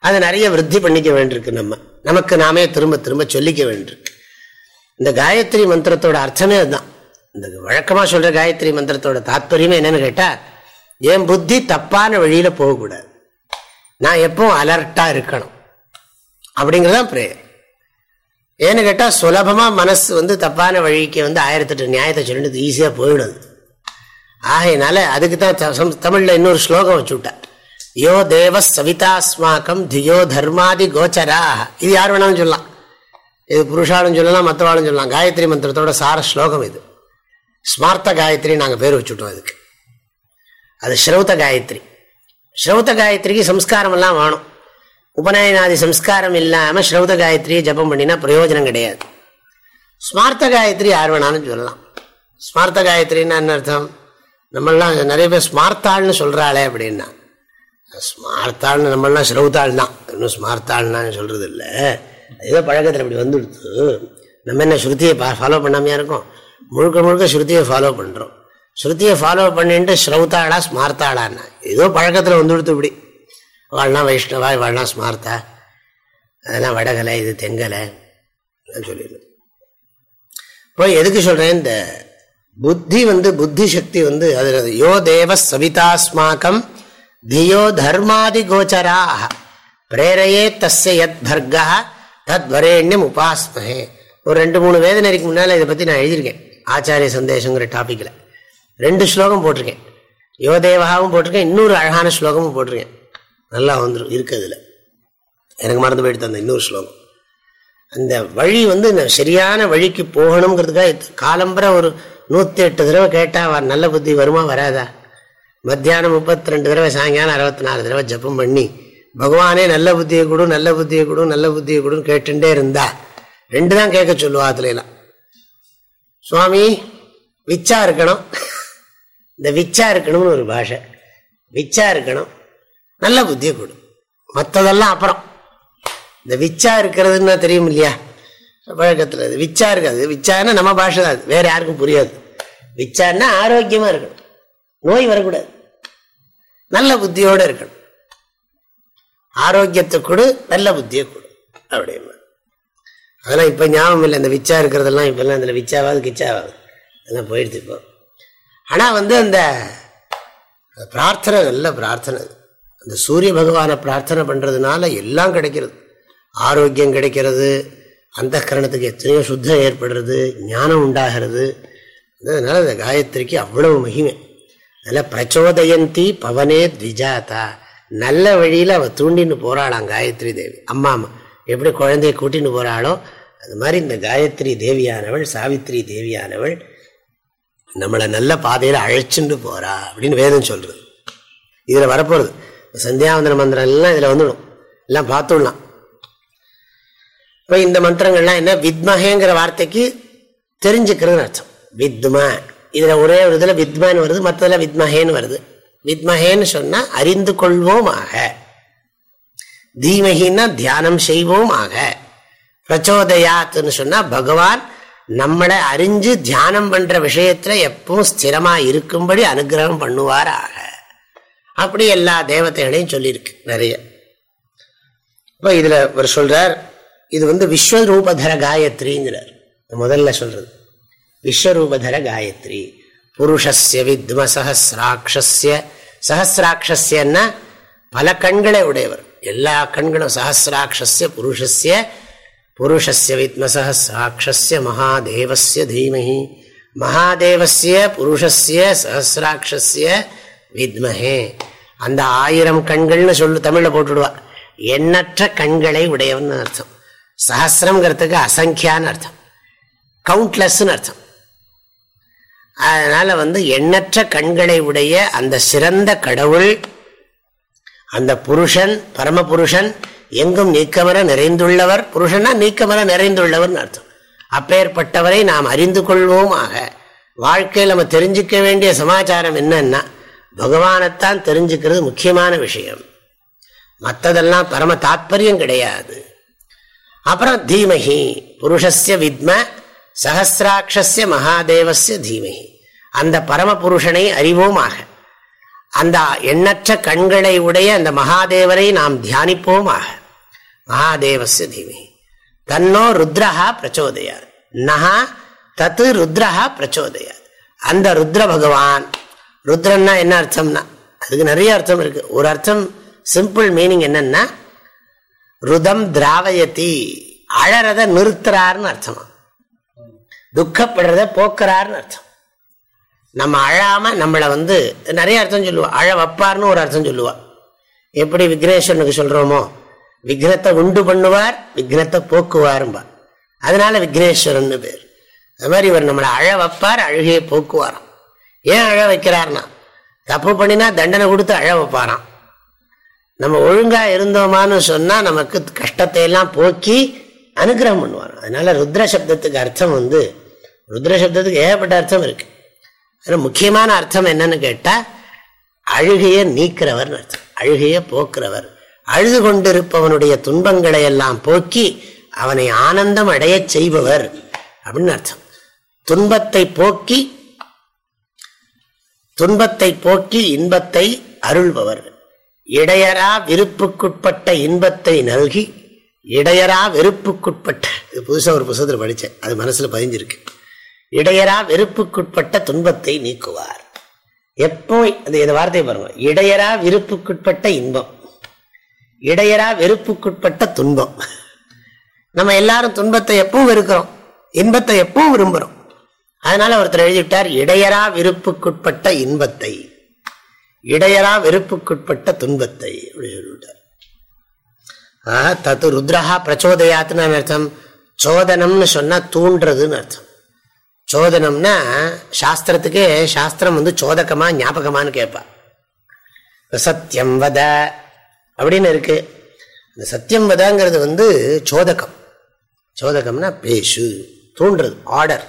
அதை நிறைய விருத்தி பண்ணிக்க வேண்டியிருக்கு நம்ம. நமக்கு நாமே திரும்ப திரும்ப சொல்லிக்க வேண்டியிருக்கு. இந்த காயத்ரி மந்திரத்தோட அர்த்தமே அதுதான். இந்த வழக்கமாக சொல்ற காயத்ரி மந்திரத்தோட தாத்பரியமே என்னன்னு கேட்டால் என் புத்தி தப்பான வழியில போகக்கூடாது. நான் எப்பவும் அலர்ட்டா இருக்கணும். அப்படிங்கிறதான் பிரேயர். ஏன்னு கேட்டால் சுலபமாக மனசு வந்து தப்பான வழிக்கு வந்து ஆயிரத்தெட்டு நியாயத்தை சொல்லிட்டு ஈஸியாக போயிடுது. ஆகையினால அதுக்கு தான் தமிழில் இன்னொரு ஸ்லோகம் வச்சுவிட்டா யோ தேவ சவிதாஸ்மாக்கம் தியோ தர்மாதி கோச்சரா இது யார் வேணாலும் சொல்லலாம். இது புருஷாலும் சொல்லலாம் மற்றவாளும் சொல்லலாம். காயத்ரி மந்திரத்தோட சார ஸ்லோகம் இது. ஸ்மார்த்த காயத்ரி நாங்கள் பேர் வச்சுட்டோம் அதுக்கு. அது ஸ்ரௌத்த காயத்ரி. ஸ்ரௌத்த காயத்ரிக்கு சம்ஸ்காரமெல்லாம் வேணும். உபநயனாதி சம்ஸ்காரம் இல்லாமல் ஸ்ரௌத காயத்ரியை ஜபம் பண்ணினா பிரயோஜனம் கிடையாது. ஸ்மார்த்த காயத்ரி யார் வேணாலும் சொல்லலாம். ஸ்மார்த்த காயத்ரின்னா என்ன அர்த்தம்? நம்மளாம் நிறைய பேர் ஸ்மார்த்தாள்னு சொல்கிறாளே அப்படின்னா. ஸ்மார்த்தாள்னு நம்மளாம் ஸ்ரௌத்தாள் தான் இன்னும் ஸ்மார்த்தாள்னான்னு சொல்கிறது இல்லை ஏதோ பழக்கத்தில் இப்படி வந்துடுத்து நம்ம என்ன ஸ்ருதியை ஃபாலோ பண்ணாமையாக இருக்கோம்? முழுக்க முழுக்க ஸ்ருதியை ஃபாலோ பண்ணுறோம் ஸ்ருதியை ஃபாலோ பண்ணிட்டு ஸ்ரௌத்தாளா ஸ்மார்த்தாளான்னா ஏதோ பழக்கத்தில் வந்துடுத்து இப்படி. வாழ்னா வைஷ்ணவா வாழ்னா ஸ்மார்த்தா அதெல்லாம் வடகலை இது தெங்கலை சொல்லிடணும் இப்போ எதுக்கு சொல்கிறேன் இந்த புத்தி வந்து புத்தி சக்தி வந்து அது யோ தேவ சவிதாஸ்மாக்கம் தியோ தர்மாதி கோச்சராக பிரேரையே தஸ்ய யத் பர்கா தத் வரேண்யம் உபாஸ்மஹே ஒரு ரெண்டு மூணு வேதனைக்கு முன்னால் இதை பற்றி நான் எழுதியிருக்கேன். ஆச்சாரிய சந்தேஷங்கிற டாப்பிக்கில் ரெண்டு ஸ்லோகம் போட்டிருக்கேன். யோதேவாவும் போட்டிருக்கேன். இன்னொரு அழகான ஸ்லோகமும் போட்டிருக்கேன். நல்லா வந்துடும் இருக்குது எனக்கு மறந்து போயிட்டு அந்த இன்னொரு ஸ்லோகம். அந்த வழி வந்து சரியான வழிக்கு போகணுங்கிறதுக்காக காலம்பரை ஒரு நூற்றி எட்டு தடவை கேட்டால் நல்ல புத்தி வருமா வராதா? மத்தியானம் முப்பத்தி ரெண்டு தடவை சாயங்காலம் அறுபத்தி நாலு தடவை ஜப்பம் பண்ணி பகவானே நல்ல புத்தியை கொடு நல்ல புத்தியை கொடு நல்ல புத்தியை கொடுன்னு கேட்டுட்டே இருந்தா. ரெண்டு தான் கேட்க சொல்லுவா அதுலாம் சுவாமி விச்சா இருக்கணும். இந்த விச்சா இருக்கணும்னு ஒரு பாஷை. விச்சா இருக்கணும். நல்ல புத்தியை கொடு. மற்றதெல்லாம் அப்புறம். இந்த விச்சா இருக்கிறதுன்னா தெரியும் இல்லையா? பழக்கத்தில் அது விச்சா இருக்காது. விச்சான்னா நம்ம பாஷை தான் அது. வேற யாருக்கும் புரியாது. விச்சான்னா ஆரோக்கியமா இருக்கணும். நோய் வரக்கூடாது. நல்ல புத்தியோடு இருக்கணும். ஆரோக்கியத்தை கொடு நல்ல புத்தியை கொடு. அப்படின்னு அதெல்லாம் இப்போ ஞாபகம் இல்லை இந்த விச்சா இருக்கிறதெல்லாம் இப்போல்லாம் இதில் விச்சாவாது கிச்சாவாது. அதெல்லாம் போயிடுது இப்போ. ஆனால் வந்து அந்த பிரார்த்தனை நல்ல பிரார்த்தனை. அந்த சூரிய பகவானை பிரார்த்தனை பண்ணுறதுனால எல்லாம் கிடைக்கிறது. ஆரோக்கியம் கிடைக்கிறது அந்த கரணத்துக்கு எத்தனையோ சுத்தம் ஏற்படுறது ஞானம் உண்டாகிறது. அதனால இந்த காயத்ரிக்கு அவ்வளவு மகிமை. அதில் பிரச்சோதயந்தி பவனே த்விஜாதா. நல்ல வழியில் அவள் தூண்டின்னு போகிறாளாம் காயத்ரி தேவி. அம்மா அம்மா எப்படி குழந்தைய கூட்டின்னு போகிறாளோ அது மாதிரி இந்த காயத்ரி தேவியானவள் சாவித்ரி தேவியானவள் நம்மளை நல்ல பாதையில் அழைச்சிட்டு போறா அப்படின்னு வேதம் சொல்றது. இதில் வரப்போகிறது சந்தியாவந்தன மந்திரம் எல்லாம் இதில் வந்துடும். எல்லாம் பார்த்துடலாம். இப்போ இந்த மந்திரங்கள்லாம் என்ன? வித்மகேங்கிற வார்த்தைக்கு தெரிஞ்சுக்கிறதுன்னு அர்த்தம். வித்ம. இதில் ஒரே ஒரு இதில் வித்மான்னு வருது மற்றதில் வித்மஹேன்னு வருது. வித்மகேன்னு சொன்னால் அறிந்து கொள்வோம் ஆக தீமகின்னா தியானம் செய்வோம் ஆக பிரச்சோதயாத்துன்னு சொன்னால் பகவான் நம்மளை அறிஞ்சு தியானம் பண்ற விஷயத்துல எப்பவும் ஸ்திரமா இருக்கும்படி அனுகிரகம் பண்ணுவார் ஆக அப்படி எல்லா தேவதைகளையும் சொல்லியிருக்கு நிறைய. இப்போ இதுல அவர் சொல்றார் இது வந்து விஸ்வரூபதர காயத்ரிங்கிறார். முதல்ல சொல்றது விஸ்வரூபதர காயத்ரி. புருஷஸ்ய வித்ம சஹசிராட்சஸ்ய சஹசிராட்சஸ்யன்னா பல கண்களை உடையவர். எல்லா கண்களும் சஹசிராட்சஸ்ய புருஷஸ்ய. புருஷஸ்ய வித்ம சஹசிராட்சஸ்ய மகாதேவஸ்ய தீமஹி. மகாதேவஸ்ய புருஷஸ்ய சஹசிராட்சஸ்ய வித்மஹே. அந்த ஆயிரம் கண்கள்னு சொல்லு தமிழில் போட்டுடுவா. எண்ணற்ற கண்களை உடையவன் அர்த்தம். சஹசிரங்கிறதுக்கு அசங்கியான்னு அர்த்தம். கவுண்ட்லெஸ்ன்னு அர்த்தம். அதனால வந்து எண்ணற்ற கண்களை உடைய அந்த சிறந்த கடவுள் அந்த புருஷன் பரமபுருஷன் எங்கும் நீக்கமர நிறைந்துள்ளவர். புருஷன்னா நீக்கமர நிறைந்துள்ளவர்னு அர்த்தம். அப்பேற்பட்டவரை நாம் அறிந்து கொள்வோம் ஆக வாழ்க்கையில் நம்ம தெரிஞ்சுக்க வேண்டிய சமாச்சாரம் என்னன்னா பகவானைத்தான் தெரிஞ்சுக்கிறது முக்கியமான விஷயம். மற்றதெல்லாம் பரம தாத்பரியம் கிடையாது. அப்புறம் தீமகி புருஷஸ்ய வித்ம சஹசிராட்சஸ்ய மகாதேவசிய தீமகி அந்த பரமபுருஷனை அறிவோமாக. அந்த எண்ணற்ற கண்களை உடைய அந்த மகாதேவரை நாம் தியானிப்போமாக. மகாதேவச தீமகி தன்னோ ருத்ரஹா பிரச்சோதயார் நகா தத்து ருத்ரஹா பிரச்சோதயார் அந்த ருத்ர பகவான். ருத்ரன்னா என்ன அர்த்தம்னா அதுக்கு நிறைய அர்த்தம் இருக்கு. ஒரு அர்த்தம் சிம்பிள் மீனிங் என்னன்னா ருதம் திராவயத்தி அழறத நிறுத்துறாருன்னு அர்த்தமா? துக்கப்படுறத போக்குறாருன்னு அர்த்தம். நம்ம அழாம நம்மளை வந்து நிறைய அர்த்தம் சொல்லுவா. அழ வைப்பார்னு ஒரு அர்த்தம் சொல்லுவா. எப்படி விக்னேஸ்வரனுக்கு சொல்றோமோ விக்னத்தை உண்டு பண்ணுவார் விக்னத்தை போக்குவாரும்பா. அதனால விக்னேஸ்வரன் பேர். அது மாதிரி இவர் நம்மளை அழ வைப்பார் அழுகையை போக்குவாராம். ஏன் அழ வைக்கிறார்னா தப்பு பண்ணினா தண்டனை கொடுத்து அழ வைப்பாராம். நம்ம ஒழுங்கா இருந்தோமான்னு சொன்னா நமக்கு கஷ்டத்தை எல்லாம் போக்கி அனுகிரகம் பண்ணுவார் அதனால ருத்ர சப்தத்துக்கு அர்த்தம் வந்து ருத்ர சப்தத்துக்கு ஏகப்பட்ட அர்த்தம் இருக்கு. ஆனால் முக்கியமான அர்த்தம் என்னன்னு கேட்டால் அழுகைய நீக்கிறவர்னு அர்த்தம். அழுகையை போக்குறவர். அழுது கொண்டிருப்பவனுடைய துன்பங்களை எல்லாம் போக்கி அவனை ஆனந்தம் அடைய செய்பவர் அப்படின்னு அர்த்தம். துன்பத்தை போக்கி துன்பத்தை போக்கி இன்பத்தை அருள்பவர். இடையரா விருப்புக்குட்பட்ட இன்பத்தை நல்கி இடையரா வெறுப்புக்குட்பட்ட இது புதுசாக ஒரு புத்தகத்தில் படித்தேன் அது மனசில் பதிஞ்சிருக்கு. இடையரா வெறுப்புக்குட்பட்ட துன்பத்தை நீக்குவார். எப்போ அந்த இந்த வார்த்தையை பாருங்க. இடையரா விருப்புக்குட்பட்ட இன்பம். இடையரா வெறுப்புக்குட்பட்ட துன்பம். நம்ம எல்லாரும் துன்பத்தை எப்பவும் வெறுக்கிறோம்? இன்பத்தை எப்பவும் விரும்புகிறோம் அதனால ஒருத்தர் எழுதிவிட்டார் இடையரா விருப்புக்குட்பட்ட இன்பத்தை. இடையரா வெறுப்புக்குட்பட்ட துன்பத்தை அப்படி சொல்லிவிட்டார். தத்து ருத்ரஹா பிரச்சோதயாத்துன்னு அர்த்தம். சோதனம்னு சொன்னா தூண்டுறதுன்னு அர்த்தம். சோதனம்னா சாஸ்திரத்துக்கே சாஸ்திரம் வந்து சோதகமா ஞாபகமானு கேட்பா. சத்தியம் வத அப்படின்னு இருக்கு. இந்த சத்தியம் வதங்கிறது வந்து சோதகம். சோதகம்னா பேசு தூண்டுறது ஆர்டர்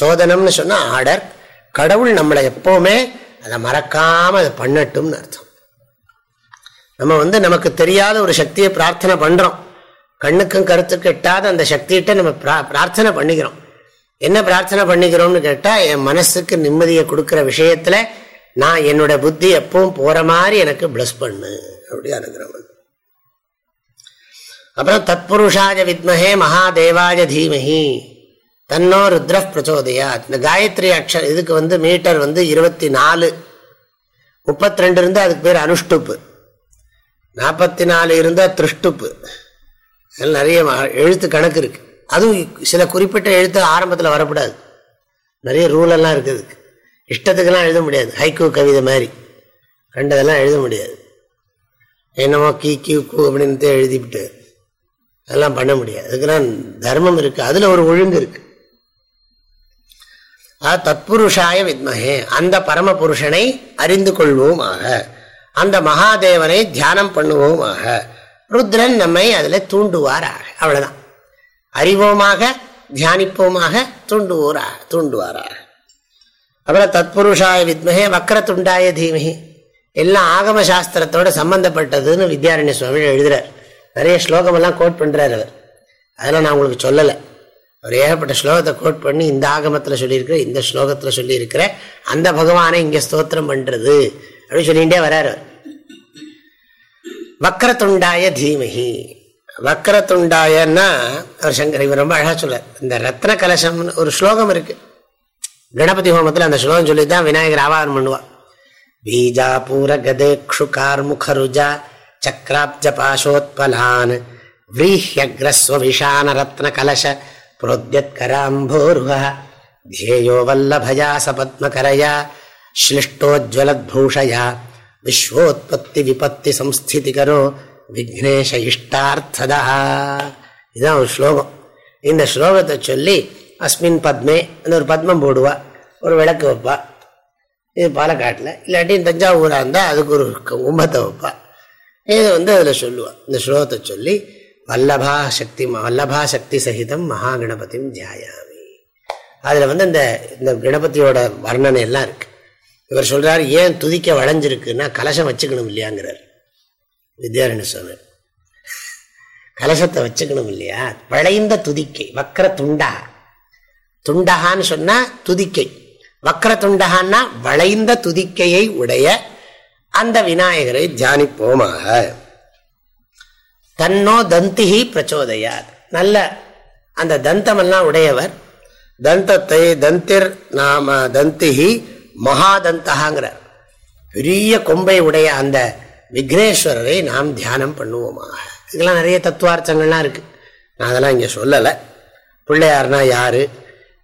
சோதனம்னு சொன்னா ஆர்டர் கடவுள் நம்மளை எப்பவுமே அதை மறக்காம அதை பண்ணட்டும்னு அர்த்தம். நம்ம வந்து நமக்கு தெரியாத ஒரு சக்தியை பிரார்த்தனை பண்றோம். கண்ணுக்கும் கருத்துக்கு எட்டாத அந்த சக்தியிட்ட நம்ம பிரார்த்தனை பண்ணிக்கிறோம். என்ன பிரார்த்தனை பண்ணிக்கிறோம்னு கேட்டால் என் மனசுக்கு நிம்மதியை கொடுக்குற விஷயத்தில் நான் என்னோட புத்தி எப்பவும் போகிற மாதிரி எனக்கு பிளஸ் பண்ணு அப்படி அனுகிறவன் அப்புறம் தத்புருஷாஜ வித்மஹே மகாதேவாஜ தீமஹி. தன்னோ ருத்ர பிரச்சோதயா இந்த காயத்ரி அக்ஷர் இதுக்கு வந்து மீட்டர் வந்து இருபத்தி நாலு முப்பத்தி ரெண்டு இருந்து அதுக்கு பேர் அனுஷ்டுப்பு. நாற்பத்தி நாலு இருந்தால் திருஷ்டுப்பு. அதில் நிறைய எழுத்து கணக்கு இருக்கு. அதுவும் சில குறிப்பிட்ட எழுத்து ஆரம்பத்தில் வரக்கூடாது. நிறைய ரூலெல்லாம் இருக்குது. இஷ்டத்துக்கெல்லாம் எழுத முடியாது. ஹைக்கூ கவிதை மாதிரி. கண்டதெல்லாம் எழுத முடியாது. என்னமோ கீ கியூ கூ அப்படின்ட்டு எழுதிவிட்டு அதெல்லாம் பண்ண முடியாது. அதுக்கெல்லாம் தர்மம் இருக்குது அதில் ஒரு ஒழுங்கு இருக்கு. தத்புருஷாய வித்மகே அந்த பரம புருஷனை அறிந்து கொள்வோமாக. அந்த மகாதேவனை தியானம் பண்ணுவோமாக. ருத்ரன் நம்மை அதில் தூண்டுவாராக. அவ்வளோதான் அறிவோமாக தியானிப்போமாக தூண்டுவோரா தூண்டுவாரா? அப்புறம் தத்புருஷாய வித்மகே வக்கர துண்டாய தீமகி. எல்லாம் ஆகம சாஸ்திரத்தோட சம்பந்தப்பட்டதுன்னு வித்யாரண்ய சுவாமி எழுதுறார். நிறைய ஸ்லோகமெல்லாம் கோட் பண்ணுறார் அவர். அதெல்லாம் நான் உங்களுக்கு சொல்லலை. அவர் ஏகப்பட்ட ஸ்லோகத்தை கோட் பண்ணி இந்த ஆகமத்தில் சொல்லியிருக்கிற இந்த ஸ்லோகத்தில் சொல்லியிருக்கிற அந்த பகவானை இங்கே ஸ்தோத்திரம் பண்றது அப்படின்னு சொல்லிகிட்டே வர்றாரு வக்கரத்துண்டாய தீமகி. வக்கரத்துண்டாயன்னா அவர் சங்கர் இவர் ரொம்ப அழகா சொல்ல இந்த ரத்ன கலசம்னு ஒரு ஸ்லோகம் இருக்கு கணபதி ஹோமத்தில் அந்த ஸ்லோகம் சொல்லி தான் விநாயகர் ஆவாகனம் பண்ணுவா பீஜாபூர கதேக்ஷு கார்முகருஜா சக்ராப்ஜ பாசோத்பலான் விரீஹ்யக்ரஸ்வ விஷான ரத்ன கலச புரோத்யத்கராம்போருவ ध्येयो वल्लभया सपद्मकरया श्लिष्टोज्ज्वलद्भूषया விஸ்வோத்பத்தி விபத்தி சம்ஸ்திதிகரோ விக்னேஷ இஷ்டார்த்ததா இதுதான் ஒரு ஸ்லோகம். இந்த ஸ்லோகத்தை சொல்லி அஸ்மின் பத்மே அந்த ஒரு பத்மம் போடுவா ஒரு விளக்கு வைப்பா. இது பாலக்காட்டில். இல்லாட்டி தஞ்சாவூராக இருந்தால் அதுக்கு ஒரு கும்பத்தை வைப்பா. இது வந்து அதில் சொல்லுவாள் இந்த ஸ்லோகத்தை சொல்லி வல்லபா சக்தி வல்லபா சக்தி சகிதம் மகா கணபதியும் தியாயாமி. அதில் வந்து இந்த இந்த கணபதியோட வர்ணனை எல்லாம் இருக்கு. இவர் சொல்கிறார் ஏன் துதிக்க வளைஞ்சிருக்குன்னா கலசம் வச்சுக்கணும் இல்லையாங்கிறார். வித்யாரண்ய சுவாமி. கலசத்தை வச்சுக்கணும் இல்லையா? வளைந்த துதிக்கை வக்கர துண்டா துண்டகான்னு சொன்னா துதிக்கை. வக்கர துண்டகான்னா வளைந்த துதிக்கையை உடைய அந்த விநாயகரை தியானிப்போமாக. தன்னோ தந்திகி பிரச்சோதையார் நல்ல அந்த தந்தமெல்லாம் உடையவர். தந்தத்தை தந்திர் நாம தந்திகி மகாதந்தகாங்கிறார். பெரிய கொம்பை உடைய அந்த விக்னேஸ்வரரை நாம் தியானம் பண்ணுவோமாக. இதெல்லாம் நிறைய தத்துவார்த்தங்கள்லாம் இருக்கு. நான் அதெல்லாம் இங்கே சொல்லலை. பிள்ளையார்னா யாரு?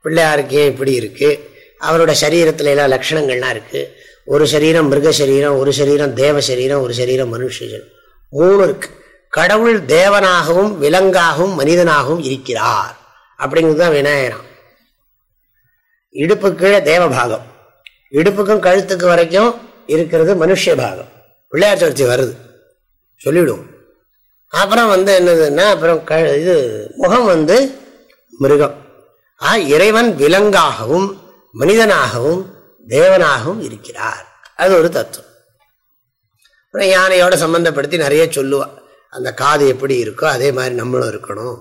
பிள்ளையாருக்கு ஏன் இப்படி இருக்கு? அவரோட சரீரத்துல எல்லாம் லட்சணங்கள்லாம் இருக்கு. ஒரு சரீரம் மிருக சரீரம் ஒரு சரீரம் தேவ சரீரம் ஒரு சரீரம் மனுஷன் மூணு இருக்கு. கடவுள் தேவனாகவும் விலங்காகவும் மனிதனாகவும் இருக்கிறார். அப்படிங்கிறது தான் விநாயகரம். இடுப்பு கீழே தேவபாகம் இடுப்புக்கும் கழுத்துக்கு வரைக்கும் இருக்கிறது மனுஷ பாகம். பிள்ளையார் சதுர்த்தி வருது. சொல்லிவிடுவோம். அப்புறம் வந்து என்னதுன்னா அப்புறம் க இது முகம் வந்து மிருகம். ஆ இறைவன் விலங்காகவும் மனிதனாகவும் தேவனாகவும் இருக்கிறார். அது ஒரு தத்துவம். அப்புறம் யானையோட சம்மந்தப்படுத்தி நிறைய சொல்லுவாள் அந்த காது எப்படி இருக்கோ அதே மாதிரி நம்மளும் இருக்கணும்.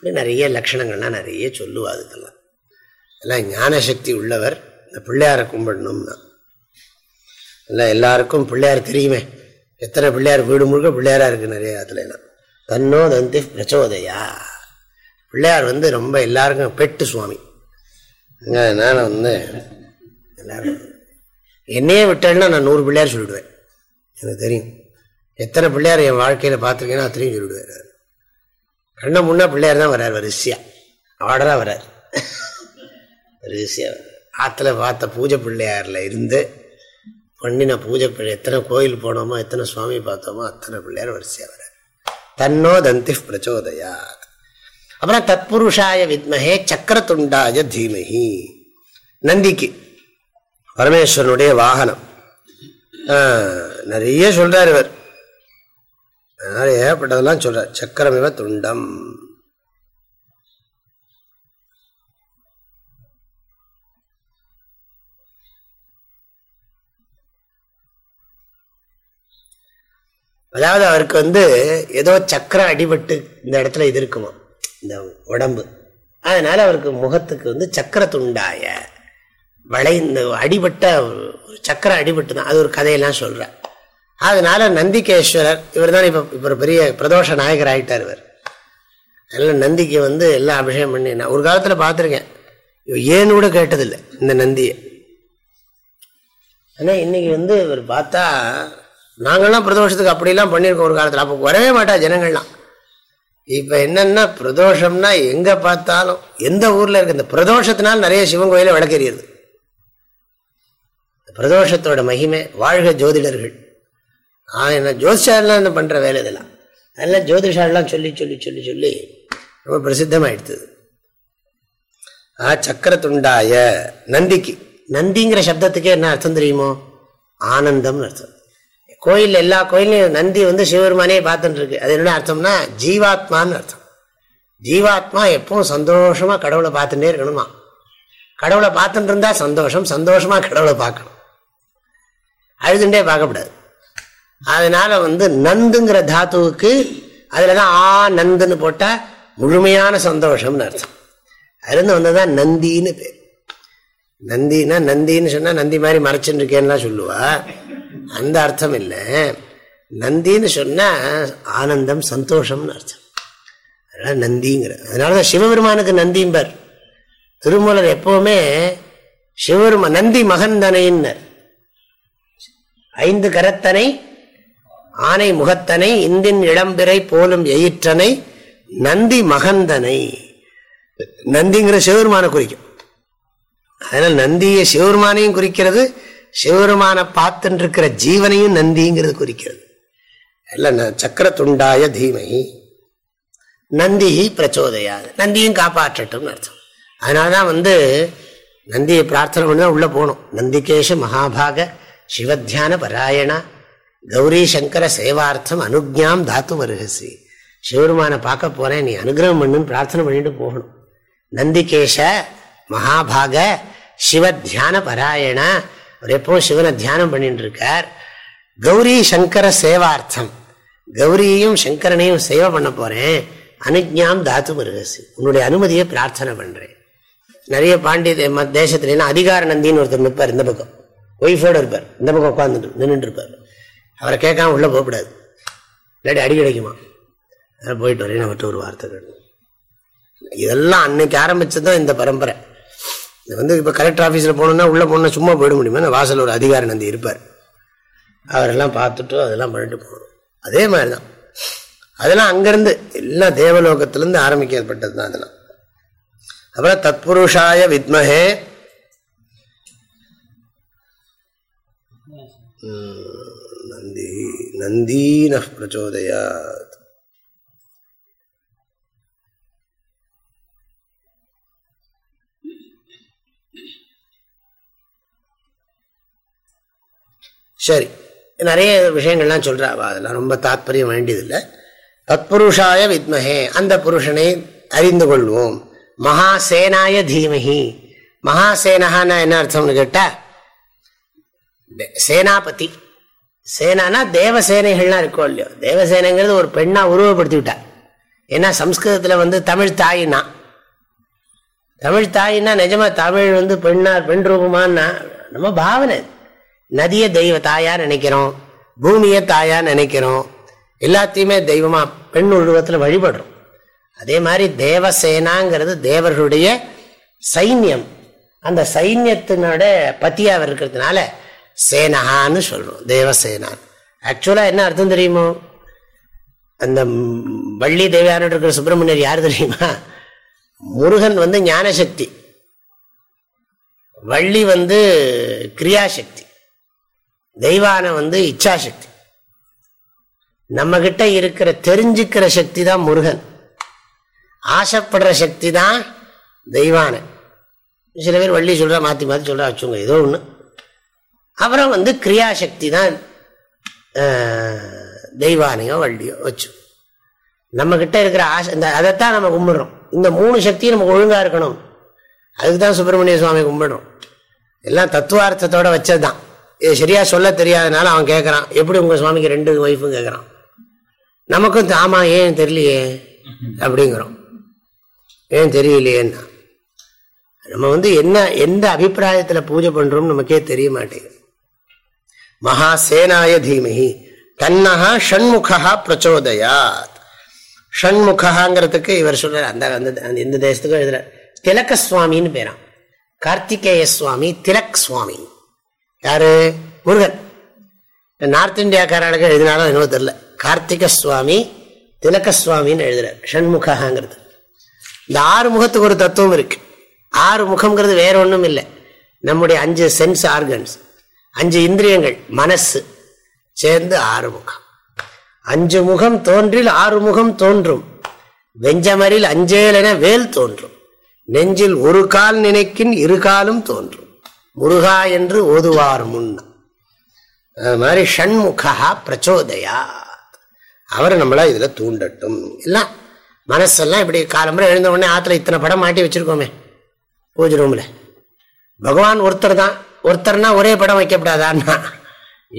நிறைய லட்சணங்கள்லாம் நிறைய சொல்லுவா அதுக்கெல்லாம். எல்லாம் ஞானசக்தி உள்ளவர். இந்த பிள்ளையாரை கும்பிடணும்னா. இல்லை எல்லாருக்கும் பிள்ளையார் தெரியுமே. எத்தனை பிள்ளையார் வீடு முழுக்க பிள்ளையாராக இருக்குது நிறைய இடத்துல எல்லாம். தன்னோ தந்தி பிரச்சோதையா. பிள்ளையார் வந்து ரொம்ப எல்லாருக்கும் பெட்டு சுவாமி. அதனால் வந்து எல்லாரும் என்னையே விட்டேன்னா நான் நூறு பிள்ளையார் சொல்லிவிடுவேன் எனக்கு தெரியும். எத்தனை பிள்ளையார் என் வாழ்க்கையில் பார்த்துருக்கேன்னா அத்தனையும் சொல்லிவிடுவார் கண்ண முன்னா பிள்ளையார் தான் வர்றார் வரிசையாக ஆர்டராக வர்றார் வரிசையாக ஆற்றுல பார்த்த பூஜை பிள்ளையாரில் இருந்து பண்ணின பூஜை பிள்ளை எத்தனை கோயில் போனோமோ எத்தனை சுவாமி பார்த்தோமோ அத்தனை பிள்ளையார் வரிசையாக வர. தன்னோ தந்தி பிரச்சோதயா அப்புறம் தத்புருஷாய சக்கர சக்கரத்துண்டாய தீமகி நந்திக்கு பரமேஸ்வரனுடைய வாகனம். நிறைய சொல்றார் இவர். அதனால ஏகப்பட்டதெல்லாம் சொல்றார். சக்கரமிவ துண்டம். அதாவது அவருக்கு வந்து ஏதோ சக்கரம் அடிபட்டு இந்த இடத்துல இது இருக்குமா? இந்த உடம்பு. அதனால அவருக்கு முகத்துக்கு வந்து சக்கர துண்டாய வளை இந்த அடிபட்ட சக்கரம் அடிபட்டு தான். அது ஒரு கதையெல்லாம் சொல்கிறார் அதனால நந்திகேஸ்வரர் இவர் தான் இப்போ இப்போ பெரிய பிரதோஷ நாயகர் ஆகிட்டார் இவர். அதனால் நந்திக்கு வந்து எல்லாம் அபிஷேகம் பண்ணி நான் ஒரு காலத்தில் பார்த்துருக்கேன். ஏன்னு கூட கேட்டதில்லை இந்த நந்தியை. ஆனால் இன்னைக்கு வந்து இவர் பார்த்தா நாங்கள்லாம் பிரதோஷத்துக்கு அப்படிலாம் பண்ணியிருக்கோம் ஒரு காலத்தில். அப்போ வரவே மாட்டா ஜனங்கள்லாம். இப்போ என்னென்னா பிரதோஷம்னா எங்கே பார்த்தாலும் எந்த ஊரில் இருக்க இந்த பிரதோஷத்தினால் நிறைய சிவன் கோயிலை விளக்கறியது பிரதோஷத்தோட மகிமை வாழ்க ஜோதிடர்கள். என்ன ஜோதிஷாலாம் என்ன பண்ணுற வேலை இதெல்லாம்? அதெல்லாம் ஜோதிஷாலாம் சொல்லி சொல்லி சொல்லி சொல்லி ரொம்ப பிரசித்தமாயிடுது ஆ சக்கரத்துண்டாய நந்திக்கு. நந்திங்கிற சப்தத்துக்கே என்ன அர்த்தம் தெரியுமோ? ஆனந்தம்னு அர்த்தம். கோயில் எல்லா கோயிலையும் நந்தி வந்து சிவபெருமானே பார்த்துட்டு இருக்கு அது என்ன அர்த்தம்னா ஜீவாத்மான்னு அர்த்தம். ஜீவாத்மா எப்பவும் சந்தோஷமா கடவுளை பார்த்துட்டே இருக்கணுமா? கடவுளை பார்த்துட்டு இருந்தா சந்தோஷம் சந்தோஷமா கடவுளை பார்க்கணும். அழுதுண்டே பார்க்கக்கூடாது அதனால வந்து நந்துங்கிற தாத்துவுக்கு அதில் தான் ஆ நந்துன்னு போட்டால் முழுமையான சந்தோஷம்னு அர்த்தம். அதுலேருந்து வந்ததான் நந்தின்னு பேர். நந்தினா நந்தின்னு சொன்னால் நந்தி மாதிரி மறைச்சுன்னு இருக்கேன்னா சொல்லுவா. அந்த அர்த்தம் இல்லை. நந்தின்னு சொன்னால் ஆனந்தம் சந்தோஷம்னு அர்த்தம். அதனால நந்திங்கிற அதனால தான் சிவபெருமானுக்கு நந்திம்பர் திருமூலர் எப்பவுமே சிவபெருமா நந்தி மகந்தனைன்னர் ஐந்து கரத்தனை ஆனை முகத்தனை இந்தின் இளம்பிறை போலும் எயிற்றனை நந்தி மகந்தனை நந்திங்கிற சிவருமான குறிக்கும். அதனால் நந்தியை சிவபெருமானையும் குறிக்கிறது சிவபெருமான பார்த்துட்டு இருக்கிற ஜீவனையும் நந்திங்கிறது குறிக்கிறது. அல்ல சக்கர துண்டாய தீமை. நந்தி பிரச்சோதையாது. நந்தியும் காப்பாற்றட்டும் அர்த்தம். அதனாலதான் வந்து நந்தியை பிரார்த்தனை பண்ணி தான் உள்ள போகணும். நந்திகேஷ மகாபாக சிவத்தியான பராயணா கௌரி சங்கர சேவார்த்தம் அனுஜாம் தாத்து வருகசி. சிவருமான பார்க்க போறேன் நீ அனுகிரகம் பண்ணுன்னு பிரார்த்தனை பண்ணிட்டு போகணும். நந்திகேஷ மகாபாக சிவத்தியான தியான பராயணா அவர் எப்பவும் சிவனை தியானம் பண்ணிட்டு இருக்கார் கௌரி சங்கர சேவார்த்தம். கௌரியையும் சங்கரனையும் சேவை பண்ண போறேன். அனுஜாம் தாத்து வருகசி உன்னுடைய அனுமதியை பிரார்த்தனை பண்றேன். நிறைய பாண்டிய தேசத்துலாம் அதிகார நந்தின்னு ஒருத்தர் நிற்பார் இந்த பக்கம். ஒய்ஃபோடு இருப்பார். இந்த பக்கம் உட்காந்துட்டு நின்றுட்டு இருப்பார். அவரை கேட்காம உள்ளே போகக்கூடாது. இல்லாட்டி அடி கிடைக்குமா போயிட்டு வரேன் அவர்கிட்ட ஒரு வார்த்தை இதெல்லாம் அன்னைக்கு ஆரம்பிச்சதுதான் இந்த பரம்பரை. இது வந்து இப்போ கலெக்டர் ஆஃபீஸில் போனோம்னா உள்ளே போனால் சும்மா போயிட முடியுமா? வாசல் ஒரு அதிகாரி நந்தி இருப்பார். அவரெல்லாம் பார்த்துட்டு அதெல்லாம் பண்ணிட்டு போகணும். அதே மாதிரி தான் அதெல்லாம் அங்கேருந்து எல்லாம் தேவலோகத்திலேருந்து ஆரம்பிக்கப்பட்டது தான் அதெல்லாம். அப்புறம் தத்புருஷாய வித்மஹே. நந்தி நந்தீன பிரச்சோதயா சரி. நிறைய விஷயங்கள்லாம் சொல்கிறா அதெல்லாம் ரொம்ப தாத்பரியம் வேண்டியதில்லை. தத்புருஷாய வித்மஹே. அந்த புருஷனை அறிந்து கொள்வோம். மகாசேனாய தீமஹி. மகாசேனஹான்னா என்ன அர்த்தம்னு கேட்டால் சேனாபதி. சேனானா தேவசேனைகள்லாம் இருக்கோ இல்லையோ. தேவசேனைங்கிறது ஒரு பெண்ணாக உருவப்படுத்தி விட்டா ஏன்னா சம்ஸ்கிருதத்தில் வந்து தமிழ் தாயினா தமிழ் தாயின்னா நிஜமா தமிழ் வந்து பெண்ணா பெண் ரூபமானா நம்ம பாவனை நதியை தெய்வ தாயா நினைக்கிறோம் பூமியை தாயா நினைக்கிறோம் எல்லாத்தையுமே தெய்வமா பெண் உருவத்தில் வழிபடுறோம். அதே மாதிரி தேவசேனாங்கிறது தேவர்களுடைய சைன்யம். அந்த சைன்யத்தினோட பத்தியாக இருக்கிறதுனால சேனஹான்னு சொல்றோம் தேவசேனான் ஆக்சுவலா என்ன அர்த்தம் தெரியுமோ? அந்த வள்ளி தேவையான இருக்கிற சுப்பிரமணியர் யார் தெரியுமா? முருகன் வந்து ஞானசக்தி. வள்ளி வந்து கிரியாசக்தி. தெய்வானை வந்து இச்சாசக்தி. நம்ம கிட்ட இருக்கிற தெரிஞ்சுக்கிற சக்தி தான் முருகன். ஆசைப்படுற சக்தி தான் தெய்வான. சில பேர் வள்ளி சொல்கிறா மாத்தி மாத்தி சொல்கிறா வச்சுங்க ஏதோ ஒன்று அப்புறம் வந்து கிரியாசக்தி தான் தெய்வானையோ வள்ளியோ வச்சு நம்ம கிட்ட இருக்கிற ஆசை இந்த அதைத்தான் நம்ம கும்பிடுறோம். இந்த மூணு சக்தியும் நமக்கு ஒழுங்கா இருக்கணும். அதுக்கு தான் சுப்பிரமணிய சுவாமி கும்பிடுறோம். எல்லாம் தத்துவார்த்தத்தோட வச்சது தான் இது சரியா சொல்ல தெரியாதனால அவன் கேட்கறான் எப்படி உங்க சுவாமிக்கு ரெண்டு ஒய்ஃபும் கேட்கறான் நமக்கும் தாமா ஏன் தெரியலையே? அப்படிங்கிறோம். ஏன் தெரியலையேன்னா நம்ம வந்து என்ன எந்த அபிப்பிராயத்தில் பூஜை பண்ணுறோம்னு நமக்கே தெரிய மாட்டேங்குது. மகாசேனாய தீமகி தன்னகா ஷண்முகா பிரச்சோதயாத். ஷண்முகாங்கிறதுக்கு இவர் சொல்ற அந்த அந்த எந்த தேசத்துக்கும் எழுதுற திலக்க சுவாமின்னு பேரான் கார்த்திகேய சுவாமி திலக் சுவாமி யாரு? முருகன். நார்த் இந்தியாக்காரர்களுக்கு எழுதினாலும் என்னவோ தெரியல. கார்த்திக சுவாமி திலக்க சுவாமின்னு எழுதுறார். ஷண்முகாங்கிறது இந்த ஆறு முகத்துக்கு ஒரு தத்துவம் இருக்கு. ஆறு முகம்ங்கிறது வேற ஒன்றும் இல்லை. நம்முடைய அஞ்சு சென்ஸ் ஆர்கன்ஸ் அஞ்சு இந்திரியங்கள் மனசு சேர்ந்து ஆறு முகம். அஞ்சு முகம் தோன்றில் ஆறு முகம் தோன்றும். வெஞ்சமரில் அஞ்சேலென வேல் தோன்றும். நெஞ்சில் ஒரு கால் நினைக்கின் இரு காலும் தோன்றும். முருகா என்று ஓதுவார் முன். அது மாதிரி ஷண்முகா பிரச்சோதயா. அவர் நம்மளை இதுல தூண்டட்டும். எல்லாம் மனசெல்லாம் இப்படி காலம்புரை எழுந்த உடனே ஆத்துல இத்தனை படம் மாட்டி வச்சிருக்கோமே பூஜை ரூம்ல. பகவான் ஒருத்தர் தான். ஒருத்தர்னா ஒரே படம் வைக்கப்படாதான்னா?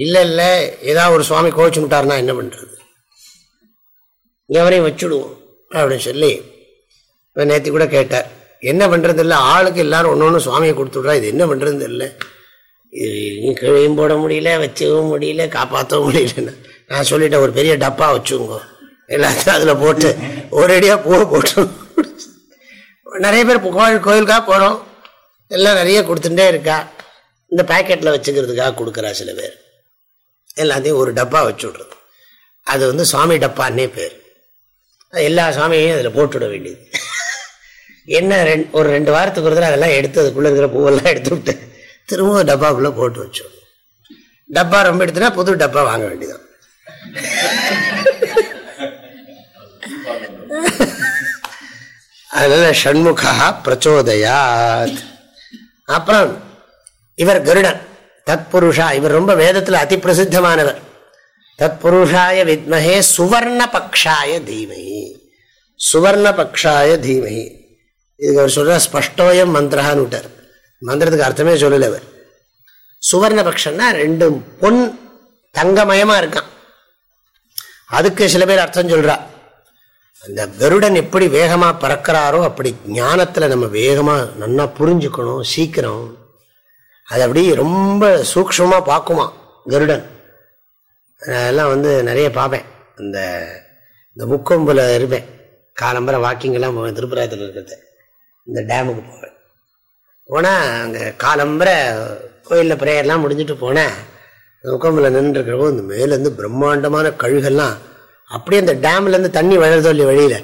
இல்லை இல்லை ஏதாவது ஒரு சுவாமி கோவிச்சு விட்டாருன்னா என்ன பண்ணுறது எவரையும் வச்சுடுவோம் அப்படின்னு சொல்லி நேற்று கூட கேட்டார். என்ன பண்ணுறது இல்லை ஆளுக்கு எல்லாரும் ஒன்று ஒன்று சுவாமியை கொடுத்துட்றா. இது என்ன பண்ணுறது இல்லை கிழையும் போட முடியல வச்சுக்கவும் முடியல காப்பாற்றவும் முடியலன்னு. நான் சொல்லிட்டேன் ஒரு பெரிய டப்பா வச்சுங்கோ எல்லாத்தையும் அதில் போட்டு ஒரேடியாக பூ போட்டு நிறைய பேர் கோயில் கோயிலுக்காக போகிறோம் எல்லாம் நிறைய கொடுத்துட்டே இருக்கா. இந்த பேக்கெட்டில் வச்சுக்கிறதுக்காக கொடுக்குறா சில பேர். எல்லாத்தையும் ஒரு டப்பா வச்சு விட்றது அது வந்து சுவாமி டப்பான்னே பேர். எல்லா சுவாமியையும் அதில் போட்டுவிட வேண்டியது. என்ன ரெண்டு ஒரு ரெண்டு வாரத்துக்கு ஒரு அதெல்லாம் எடுத்து அதுக்குள்ளே இருக்கிற பூவெல்லாம் எடுத்து விட்டு திரும்பவும் டப்பாக்குள்ளே போட்டு வச்சோம் டப்பா ரொம்ப எடுத்துனா புது டப்பா வாங்க வேண்டியதான் அதனால ஷண்முகா பிரச்சோதயாத். அப்புறம் இவர் கருடன். தத் புருஷா இவர் ரொம்ப வேதத்தில் அதி பிரசித்தமானவர் தத் புருஷாய வித்மஹே சுவர்ண பக்ஷாய தீமகி. சுவர்ண பக்ஷாய தீமகி. இதுக்கு அவர் சொல்ற ஸ்பஷ்டோயம் மந்திரஹான்னு விட்டார். மந்திரத்துக்கு அர்த்தமே சொல்லல அவர். சுவர்ண பக்ஷன்னா ரெண்டு பொன் தங்கமயமா இருக்கான். அதுக்கு சில பேர் அர்த்தம் சொல்றா. அந்த கருடன் எப்படி வேகமா பறக்கிறாரோ அப்படி ஞானத்துல நம்ம வேகமா நல்லா புரிஞ்சுக்கணும் சீக்கிரம். அது அப்படி ரொம்ப சூக்ஷமாக பார்க்குமா கருடன். அதெல்லாம் வந்து நிறைய பார்ப்பேன். அந்த இந்த முக்கொம்பில் இருப்பேன். காலம்பரம் வாக்கிங்கெல்லாம் போவேன் திருப்பராயத்தில் இருக்கிறது. இந்த டேமுக்கு போவேன். போனால் அங்கே காலம்பரை கோயிலில் ப்ரேயர்லாம் முடிஞ்சுட்டு போனேன் முக்கொம்பில் நின்றுருக்கிறப்போ இந்த மேலேருந்து பிரம்மாண்டமான கழுகெல்லாம் அப்படியே அந்த டேம்லேருந்து தண்ணி வளருதோ இல்லையா வழியில்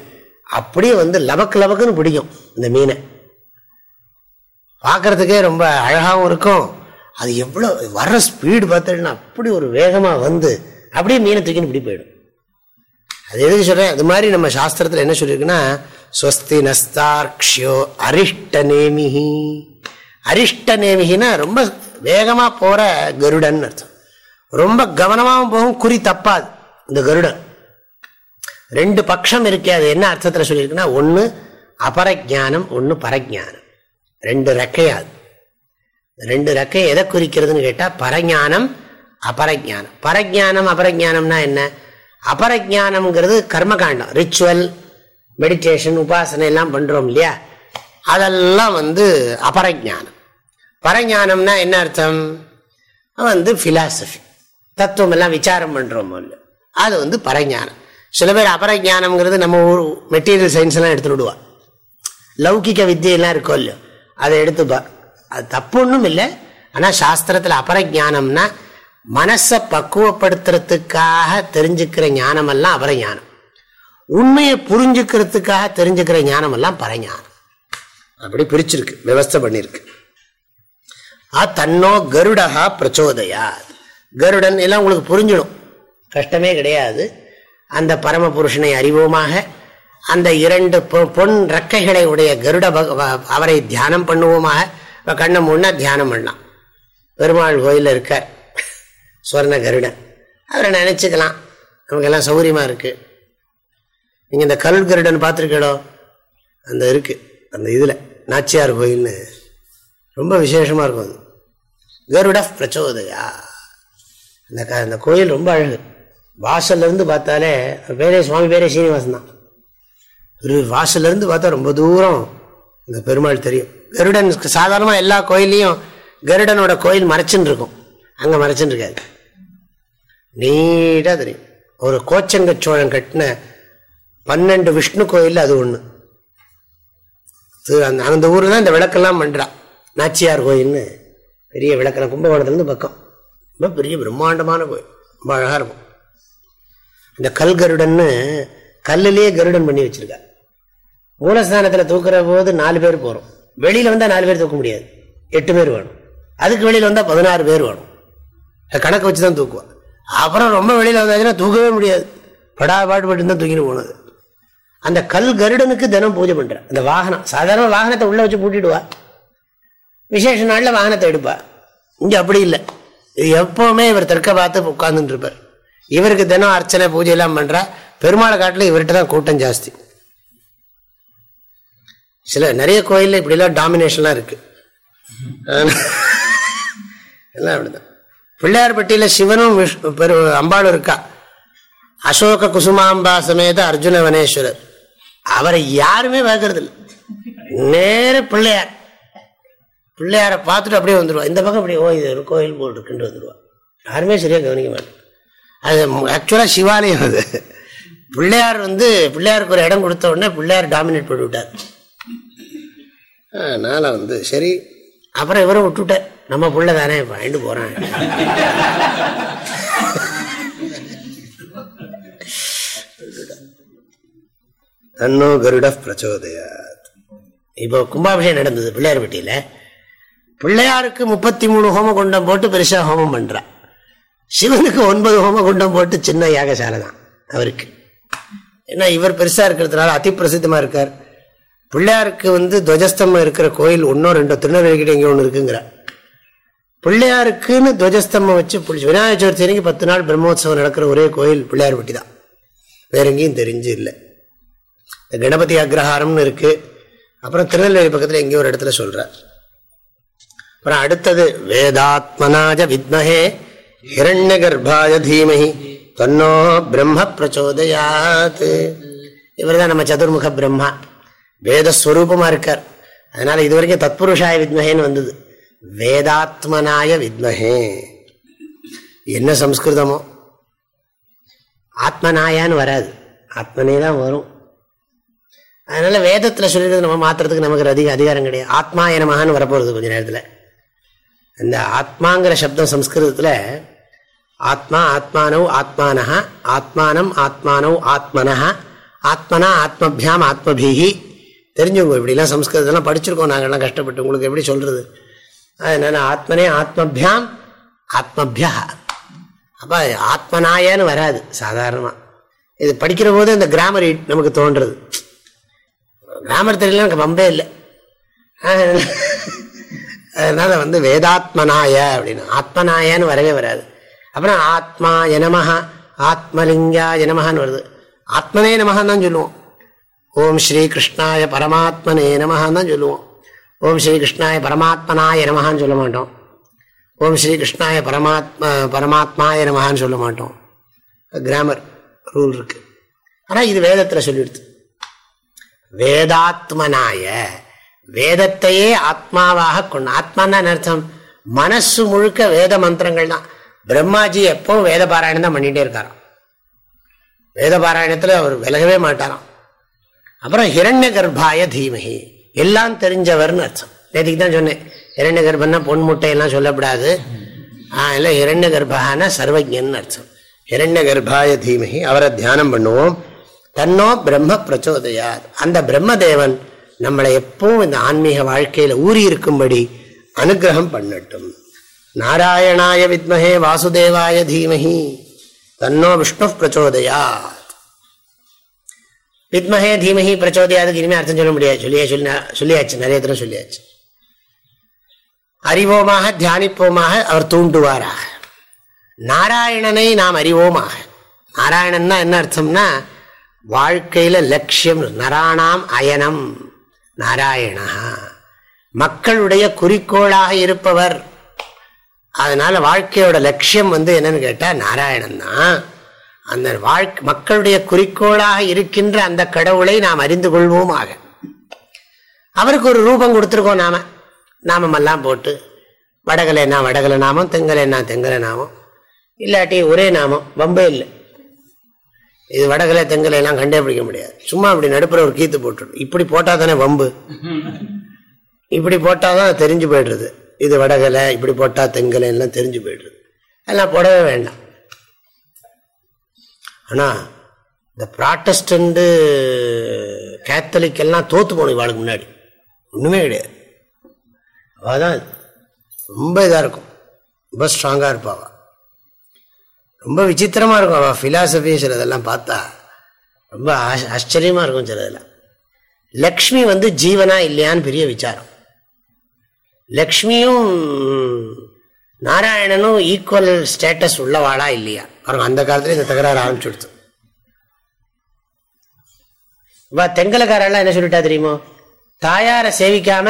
அப்படியே வந்து லபக்கு லபக்குன்னு பிடிக்கும் இந்த மீனை. பார்க்கறதுக்கே ரொம்ப அழகாகவும் இருக்கும். அது எவ்வளோ வர்ற ஸ்பீடு பார்த்தீங்கன்னா அப்படி ஒரு வேகமாக வந்து அப்படியே மீனை தூக்கின்னு இப்படி போயிடும். அது எதுக்கு சொல்கிறேன் அது மாதிரி நம்ம சாஸ்திரத்தில் என்ன சொல்லியிருக்குன்னா ஸ்வஸ்தி நஸ்தார்க்ஷியோ அரிஷ்ட நேமிஹி அரிஷ்ட நேமிகினா ரொம்ப வேகமாக போகிற கருடன் அர்த்தம். ரொம்ப கவனமாகவும் போகும் குறி தப்பாது இந்த கருடன். ரெண்டு பட்சம் இருக்கே அது என்ன அர்த்தத்தில் சொல்லியிருக்குன்னா ஒன்று அபரஜானம் ஒன்று பரஜானம் ரெண்டு ரெக்கையாது ரெண்டு ரெக்கை எதை குறிக்கிறதுன்னு கேட்டால் பரஞானம் அபரஜானம் பரஜானம் அபரஜானம்னா என்ன? அபரஜானம்ங்கிறது கர்மகாண்டம் ரிச்சுவல் மெடிடேஷன் உபாசனை எல்லாம் பண்ணுறோம் இல்லையா? அதெல்லாம் வந்து அபரஜானம் பரஞானம்னா என்ன அர்த்தம்? வந்து ஃபிலாசபி தத்துவம் எல்லாம் விசாரம் பண்ணுறோம் அது வந்து பரஞானம். சில பேர் அபரஜானம்ங்கிறது நம்ம ஊர் மெட்டீரியல் சயின்ஸ் எல்லாம் எடுத்து விடுவா. லௌகிக்க வித்தியெல்லாம் இருக்கும் இல்லையோ அதை எடுத்துப்பா. அது தப்பு ஒன்றும் இல்லை. ஆனால் சாஸ்திரத்தில் அபரஜானம்னா மனசை பக்குவப்படுத்துறதுக்காக தெரிஞ்சுக்கிற ஞானமெல்லாம் அபரஞானம் உண்மையை புரிஞ்சுக்கிறதுக்காக தெரிஞ்சுக்கிற ஞானமெல்லாம் பரஞானம் அப்படி பிரிச்சிருக்கு விவஸ்தை பண்ணியிருக்கு ஆ தன்னோ கருடகா பிரச்சோதயா கருடன் எல்லாம் உங்களுக்கு புரிஞ்சிடும். கஷ்டமே கிடையாது. அந்த பரம புருஷனை அறிவோமாக அந்த இரண்டு பொன் ரக்கைகளை உடைய கருட அவரை தியானம் பண்ணுவோமாக கண்ணை முன்னா தியானம் பண்ணலாம். பெருமாள் கோயிலில் இருக்கார். சுவர்ண கருடன். அவரை நினச்சிக்கலாம். நமக்கெல்லாம் சௌகரியமாக இருக்குது நீங்கள் இந்த கல் கருடன் பார்த்துருக்கீடோ அந்த இருக்குது அந்த இதில் நாச்சியார் கோயில்னு. ரொம்ப விசேஷமாக இருக்கும் அது. கருட பிரச்சோதயா. அந்த க அந்த கோயில் ரொம்ப அழகு. வாசல்லேருந்து பார்த்தாலே பேரே சுவாமி பேரே சீனிவாசன் தான். ஒரு வாசல்லேருந்து பார்த்தா ரொம்ப தூரம் இந்த பெருமாள் தெரியும். கருடன் சாதாரணமாக எல்லா கோயில்லையும் கருடனோட கோயில் மறைச்சுன்னு இருக்கும். அங்கே மறைச்சுன்னு இருக்காது நீடாக தெரியும் ஒரு கோச்சங்க சோழன் கட்டின பன்னெண்டு விஷ்ணு கோயில் அது ஒன்று அந்த அந்த ஊரில் தான் இந்த விளக்கெல்லாம் பண்ணுறா நாச்சியார் கோயில்னு. பெரிய விளக்கெல்லாம் கும்பகோணத்துலேருந்து பக்கம். ரொம்ப பெரிய பிரம்மாண்டமான கோயில். ரொம்ப அழகாக இருக்கும். இந்த கல் கருடன்னு கல்லுலேயே கருடன் பண்ணி வச்சுருக்கா மூலஸ்தானத்தில் தூக்குற போது நாலு பேர் போகிறோம் வெளியில் வந்தால் நாலு பேர் தூக்க முடியாது. எட்டு பேர் வேணும். அதுக்கு வெளியில் வந்தால் பதினாறு பேர் வேணும். கணக்கு வச்சு தான் தூக்குவான். அப்புறம் ரொம்ப வெளியில் வந்தாச்சுன்னா தூக்கவே முடியாது. படா பாடுபட்டு தான் தூக்கிட்டு போனது. அந்த கல் கருடனுக்கு தினம் பூஜை பண்ணுறேன் அந்த வாகனம். சாதாரண வாகனத்தை உள்ளே வச்சு பூட்டிடுவா விசேஷ நாளில் வாகனத்தை எடுப்பா. இங்கே அப்படி இல்லை. எப்போவுமே இவர் தெற்க பார்த்து உட்கார்ந்துட்டு இருப்பார். இவருக்கு தினம் அர்ச்சனை பூஜை எல்லாம் பண்ணுறா பெருமாளை காட்டில் இவர்கிட்ட தான் கூட்டம் ஜாஸ்தி. சில நிறைய கோயிலில் இப்படிலாம் டாமினேஷன்லாம் இருக்குது எல்லாம் அப்படிதான். பிள்ளையார்பட்டியில் சிவனும் விஷ்ணு பெரு அம்பாளும் இருக்கா? அசோக குசுமாம்பா சமேத அர்ஜுன வனேஸ்வரர் அவரை யாருமே பார்க்கறது இல்லை நேர பிள்ளையார். பிள்ளையாரை பார்த்துட்டு அப்படியே வந்துடுவா இந்த பக்கம் அப்படியே ஓ இது ஒரு கோயில் போல் இருக்குன்னு வந்துடுவான் யாருமே சரியாக கவனிக்க மாட்டேன் அது ஆக்சுவலாக சிவாலயம் அது. பிள்ளையார் வந்து பிள்ளையாருக்கு ஒரு இடம் கொடுத்த உடனே பிள்ளையார் டாமினேட் பண்ணிவிட்டார். அதனால் வந்து சரி அப்புறம் இவரும் விட்டுவிட்டேன் நம்ம பிள்ளை தானே வாங்கிட்டு போகிறான் தன்னோ கருட பிரச்சோதயாத். இப்போ கும்பாபிஷேகம் நடந்தது பிள்ளையார்பட்டியில். பிள்ளையாருக்கு முப்பத்தி மூணு ஹோம குண்டம் போட்டு பெருசாக ஹோமம் பண்ணுறான் சிவனுக்கு ஒன்பது ஹோம குண்டம் போட்டு சின்ன யாகசாலை தான் அவருக்கு. ஏன்னா இவர் பெருசாக இருக்கிறதுனால அதி பிரசித்தமாக இருக்கார். பிள்ளையாருக்கு வந்து துவஜஸ்தம்பம் இருக்கிற கோயில் ஒன்றோ ரெண்டோ திருநெல்வேலிக்கிட்ட இங்கே ஒன்று இருக்குங்கிற. பிள்ளையாருக்குன்னு துவஜஸ்தம்பம் வச்சு விநாயகர் சதுர்த்தி அன்னைக்கு பத்து நாள் பிரம்மோத்சவம் நடக்கிற ஒரே கோயில் பிள்ளையார் பட்டி தான். வேற எங்கேயும் தெரிஞ்சு இல்லை. கணபதி அக்ரஹாரம்னு இருக்கு. அப்புறம் திருநெல்வேலி பக்கத்தில் எங்கேயோ ஒரு இடத்துல சொல்றார். அப்புறம் அடுத்தது வேதாத்மனாஜ வித்மஹே ஹிரண்ய கர்ப்பாய தீமஹி தன்னோ பிரம்ம பிரச்சோதயாத். இவர் தான் நம்ம சதுர்முக பிரம்மா. வேதஸ்வரூபமாக இருக்கார் அதனால இது வரைக்கும் தத்புருஷாய வித்மஹேன்னு வந்தது. வேதாத்மனாய வித்மஹே என்ன சம்ஸ்கிருதமோ? ஆத்மநாயான்னு வராது. ஆத்மனே தான் வரும். அதனால வேதத்தில் சொல்லிடுறது நம்ம மாத்திரத்துக்கு நமக்கு அதிக அதிகாரம் கிடையாது. ஆத்மா எனமகான்னு வரப்போகிறது கொஞ்ச நேரத்தில். அந்த ஆத்மாங்கிற சப்தம் சம்ஸ்கிருதத்தில் ஆத்மா ஆத்மானவ் ஆத்மானஹா ஆத்மானம் ஆத்மானவ் ஆத்மனஹா ஆத்மனா ஆத்மபியாம் ஆத்மபீகி தெரிஞ்சவங்க இப்படிலாம் சம்ஸ்கிருதத்தெல்லாம் படிச்சிருக்கோம் நாங்கள்லாம் கஷ்டப்பட்டு. உங்களுக்கு எப்படி சொல்கிறது அதனால் ஆத்மனே ஆத்மபியாம் ஆத்மபியா. அப்போ ஆத்மநாயன்னு வராது சாதாரணமாக இது படிக்கிற போது இந்த கிராமர் நமக்கு தோன்றுறது. கிராமர் தெரியல எனக்கு பம்பே இல்லை. அதனால் வந்து வேதாத்மநாய அப்படின்னு. ஆத்மநாயன்னு வரவே வராது. அப்புறம் ஆத்மா எனமஹா ஆத்மலிங்கா எனமஹான்னு வருது. ஆத்மனே நமகான்னு தான் சொல்லுவோம். ஓம் ஸ்ரீ கிருஷ்ணாய பரமாத்மனே நமஹான்னு தான் சொல்லுவோம். ஓம் ஸ்ரீ கிருஷ்ணாய பரமாத்மனாய நமகான்னு சொல்ல மாட்டோம். ஓம் ஸ்ரீ கிருஷ்ணாய பரமாத்மா பரமாத்மாய நமகான்னு சொல்ல மாட்டோம். கிராமர் ரூல் இருக்கு. ஆனால் இது வேதத்தில் சொல்லிடுது. வேதாத்மனாய வேதத்தையே ஆத்மாவாக கொண்டு ஆத்மான்னு அர்த்தம்? மனசு முழுக்க வேத மந்திரங்கள் தான். பிரம்மாஜி எப்பவும் வேத பாராயணம் தான் பண்ணிகிட்டே இருக்காராம். வேத பாராயணத்தில் அவர் விலகவே மாட்டாராம். அப்புறம் ஹிரண்ய கர்ப்பாய தீமகி. எல்லாம் தெரிஞ்சவர்னு அர்த்தம். நேற்றுக்கு தான் சொன்னேன். ஹிரண்ய கர்ப்பன்னா பொன் முட்டையெல்லாம் சொல்லப்படாது. ஆ இல்லை ஹிரண்ய கர்ப்பான சர்வஜன் அர்த்தம். ஹிரண்ய கர்ப்பாய தீமகி அவரை தியானம் பண்ணுவோம். தன்னோ பிரம்ம பிரச்சோதையார் அந்த பிரம்மதேவன் நம்மளை எப்பவும் இந்த ஆன்மீக வாழ்க்கையில் ஊறி இருக்கும்படி அனுகிரகம் பண்ணட்டும். நாராயணாய வித்மஹே வாசுதேவாய தீமஹி தன்னோ விஷ்ணு பிரச்சோதயாத். வித்மஹே தீமஹி பிரச்சோதியாதுக்கு இனிமே அர்த்தம் சொல்ல முடியாது. சொல்லியா சொல்லி சொல்லியாச்சு நிறைய தடவை சொல்லியாச்சு. அறிவோமாக தியானிப்போமாக அவர் தூண்டுவாராக. நாராயணனை நாம் அறிவோமாக. நாராயணன்னா என்ன அர்த்தம்னா வாழ்க்கையில லட்சியம் நராணாம் அயனம் நாராயணா. மக்களுடைய குறிக்கோளாக இருப்பவர். அதனால வாழ்க்கையோட லட்சியம் வந்து என்னன்னு கேட்டா நாராயணன் தான். அந்த வாழ்க்கை மக்களுடைய குறிக்கோளாக இருக்கின்ற அந்த கடவுளை நாம் அறிந்து கொள்வோமாக. அவருக்கு ஒரு ரூபம் கொடுத்துருக்கோம் நாம. நாமமெல்லாம் போட்டு வடகலைன்னா வடகலை நாமம் தெங்கலைன்னா தெங்கலை நாமம் இல்லாட்டி ஒரே நாமம் பம்பே இல்லை. இது வடகலை தெங்கலை எல்லாம் முடியாது. சும்மா அப்படி நடுப்புற ஒரு கீத்து போட்டுடும் இப்படி போட்டால் தானே வம்பு. இப்படி போட்டால் தான் தெரிஞ்சு போயிடுறது. இது வடகலை இப்படி போட்டா தெங்கலை எல்லாம் தெரிஞ்சு போயிடுறது. எல்லாம் போடவே வேண்டாம். ஆனால் இந்த ப்ராட்டஸ்டண்ட்டு கேத்தலிக் எல்லாம் தோற்று போகணும் இவாளுக்கு முன்னாடி. ஒன்றுமே கிடையாது. அவள் தான் ரொம்ப இதாக இருக்கும். ரொம்ப ஸ்ட்ராங்காக இருப்பாள் ரொம்ப விசித்திரமாக இருக்கும் அவள் ஃபிலாசபி சிலதெல்லாம் பார்த்தா. ரொம்ப ஆச்சரியமாக இருக்கும் சிலதெல்லாம். லக்ஷ்மி வந்து ஜீவனா இல்லையான்னு பெரிய விசாரம். லக்ஷ்மியும் நாராயணனும் ஈக்குவல் ஸ்டேட்டஸ் உள்ளவாளா இல்லையா? பாருங்க அந்த காலத்துல இந்த தகராறு ஆரம்பிச்சுடுத்து வா தெங்கலக்காரெல்லாம் என்ன சொல்லிட்டா தெரியுமோ? தாயாரை சேவிக்காம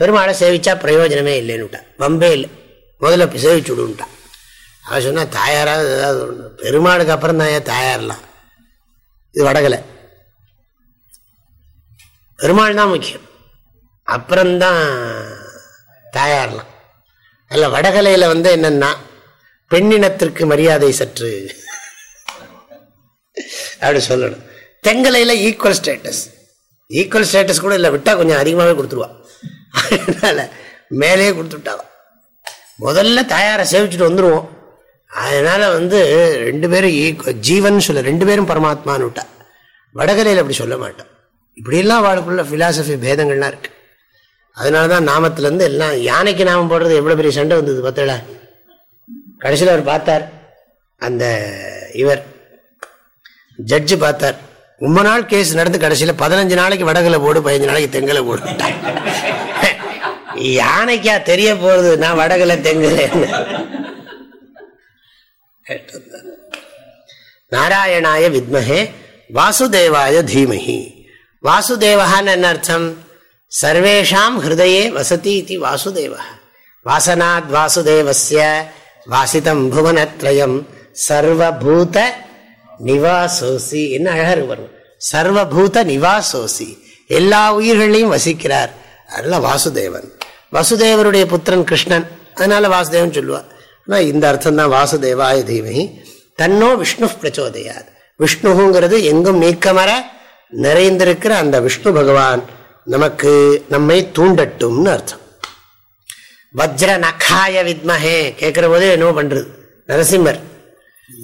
பெருமாளை சேவிச்சா பிரயோஜனமே இல்லைன்னுட்டான் பம்பே இல்லை. முதல்ல சேவிச்சு விடுன்ட்டான் அவன் சொன்னால் தாயாராவது ஏதாவது ஒன்று பெருமாளுக்கு அப்புறம் தான் ஏன் தாயார்லாம்? இது வடகலை. பெருமாள் தான் முக்கியம். அப்புறம்தான் தாயார்லாம். அதில் வடகலையில் வந்து என்னன்னா பெண்ணினத்திற்கு மரியாதை சற்று. அப்படி சொல்லணும். தெங்கலையில் ஈக்குவல் ஸ்டேட்டஸ் ஈக்குவல் ஸ்டேட்டஸ் கூட இல்லை விட்டால் கொஞ்சம் அதிகமாகவே கொடுத்துருவா. அதனால மேலேயே கொடுத்துட்டாவா. முதல்ல தாயாரை சேவிச்சுட்டு வந்துடுவோம் அதனால வந்து ரெண்டு பேரும் ஈக்குவல் ஜீவன் சொல்ல ரெண்டு பேரும் பரமாத்மான்னு விட்டா. வடகரையில் அப்படி சொல்ல மாட்டோம். இப்படிலாம் வாழ்க்குள்ள ஃபிலாசபி பேதங்கள்லாம் இருக்கு. அதனால தான் நாமத்துலேருந்து எல்லாம் யானைக்கு நாமம் போடுறது எவ்வளோ பெரிய சண்டை வந்தது பார்த்தல கடைசியில் அவர் பார்த்தார். அந்த இவர் ஜட்ஜு பார்த்தார். ரொம்ப நாள் கேஸ் நடந்து கடைசியில் பதினஞ்சு நாளைக்கு வடகலை போடு பதினஞ்சு நாளைக்கு தெங்கலை போடு. யானைக்கா தெரிய போறது? நான் வடகலை தெங்கலை நாராயணாய வித்மஹே வாசுதேவாய தீமஹி. வாசுதேவகான்னு என்ன அர்த்தம்? சர்வேஷாம் ஹிருதயே வசதி இது வாசுதேவ. வாசனாத் வாசுதேவசிய வாசிதம் புவனத்ரயம் சர்வபூத நிவாசோசி. என்ன அழகர் வரும் சர்வபூத நிவாசோசி. எல்லா உயிர்களையும் வசிக்கிறார். அதெல்லாம் வாசுதேவன். வசுதேவருடைய புத்திரன் கிருஷ்ணன். அதனால வாசுதேவன் சொல்லுவார் ஆனால் இந்த அர்த்தம் தான் வாசுதேவாய தீமகி தன்னோ விஷ்ணு பிரச்சோதையாது. விஷ்ணுங்கிறது எங்கும் நீக்கமர நிறைந்திருக்கிற அந்த விஷ்ணு பகவான். நமக்கு நம்மை தூண்டட்டும்னு அர்த்தம். வஜ்ர நகாய வித்மஹே கேட்கிற போதே என்ன பண்றது. நரசிம்மர்.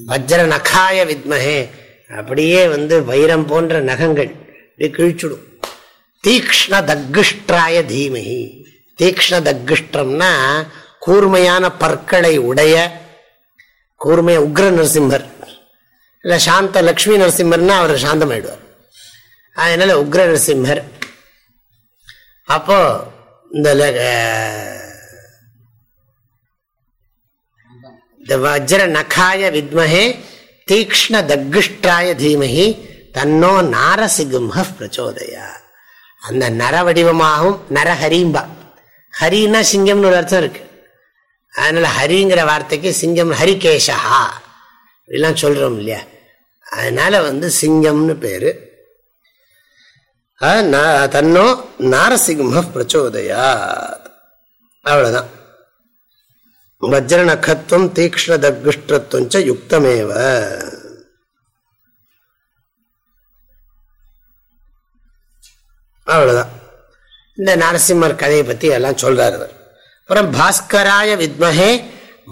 வஜ்ர நகாய வித்மஹே. அப்படியே வந்து வைரம் போன்ற நகங்கள் கிழிச்சுடும். தீக்ஷ்ண தக்குஷ்டாய தீமகி தீக்ஷ்ண தக்ஷ்டம்னா கூர்மையான பற்களை உடைய கூர்மைய உக்ர நரசிம்மர். இல்லை சாந்த லக்ஷ்மி நரசிம்மர்னா அவர் சாந்தமாயிடுவார். அதனால உக்ர நரசிம்மர். அப்போ இந்த இந்த வஜ்ர நகாய வித்மஹே தீக்ஷ்ண தக்ஷ்டாய தீமஹி தன்னோ நாரசிகும்ஹ பிரச்சோதயா. அந்த நர வடிவமாகவும் நரஹரீம்பா ஹரின்னா சிங்கம்னு ஒரு அர்த்தம் இருக்கு. அதனால ஹரிங்கிற வார்த்தைக்கு சிங்கம் ஹரிகேஷா இப்படிலாம் சொல்றோம் இல்லையா? அதனால வந்து சிங்கம்னு பேரு. தன்னோ நாரசிம்ஹ பிரச்சோதயா. அவ்வளவுதான். வஜ்ரநகத்துவம் தீக்ஷ்ண தக்ஷ்டத்துவம் ச யுக்தமேவ. அவ்வளவுதான். இந்த நரசிம்மர் கதையை பத்தி எல்லாம் சொல்றாரு அப்புறம் பாஸ்கராய வித்மஹே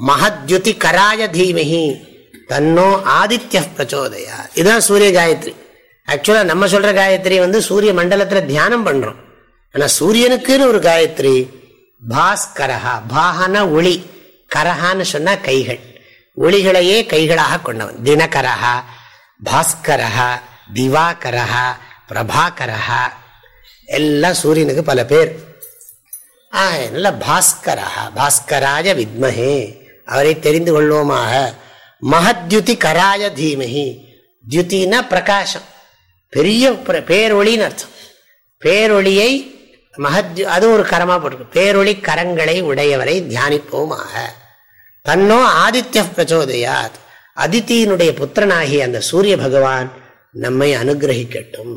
மகத்யுதி கராய தீமஹி. தன்னோ ஆதித்ய பிரச்சோதயா இதுதான் சூரிய காயத்ரி. ஆக்சுவலா நம்ம சொல்ற காயத்ரி வந்து சூரிய மண்டலத்துல தியானம் பண்றோம். ஆனா சூரியனுக்குன்னு ஒரு காயத்ரி பாஸ்கரஹா பாகன ஒளி. கரஹான்னு சொன்னா கைகள். ஒளிகளையே கைகளாக கொண்டவன். தினகரஹா பாஸ்கரஹா திவாகரஹா பிரபாகரஹா. எல்லாம் சூரியனுக்கு பல பேர். நல்ல பாஸ்கரா பாஸ்கராய வித்மஹே. அவரை தெரிந்து கொள்வோமாக. மகத்யுதி கராய தீமஹி. தியுத்தின்னா பிரகாசம். பெரிய பேரொளின்னு அர்த்தம். பேரொளியை மகத்யு அது ஒரு கரமா போட்டிருக்கு. பேரொளி கரங்களை உடையவரை தியானிப்போமாக. தன்னோ ஆதித்ய பிரச்சோதயாத் அதித்தியினுடைய புத்திரனாகிய அந்த சூரிய பகவான் நம்மை அனுகிரகிக்கட்டும்.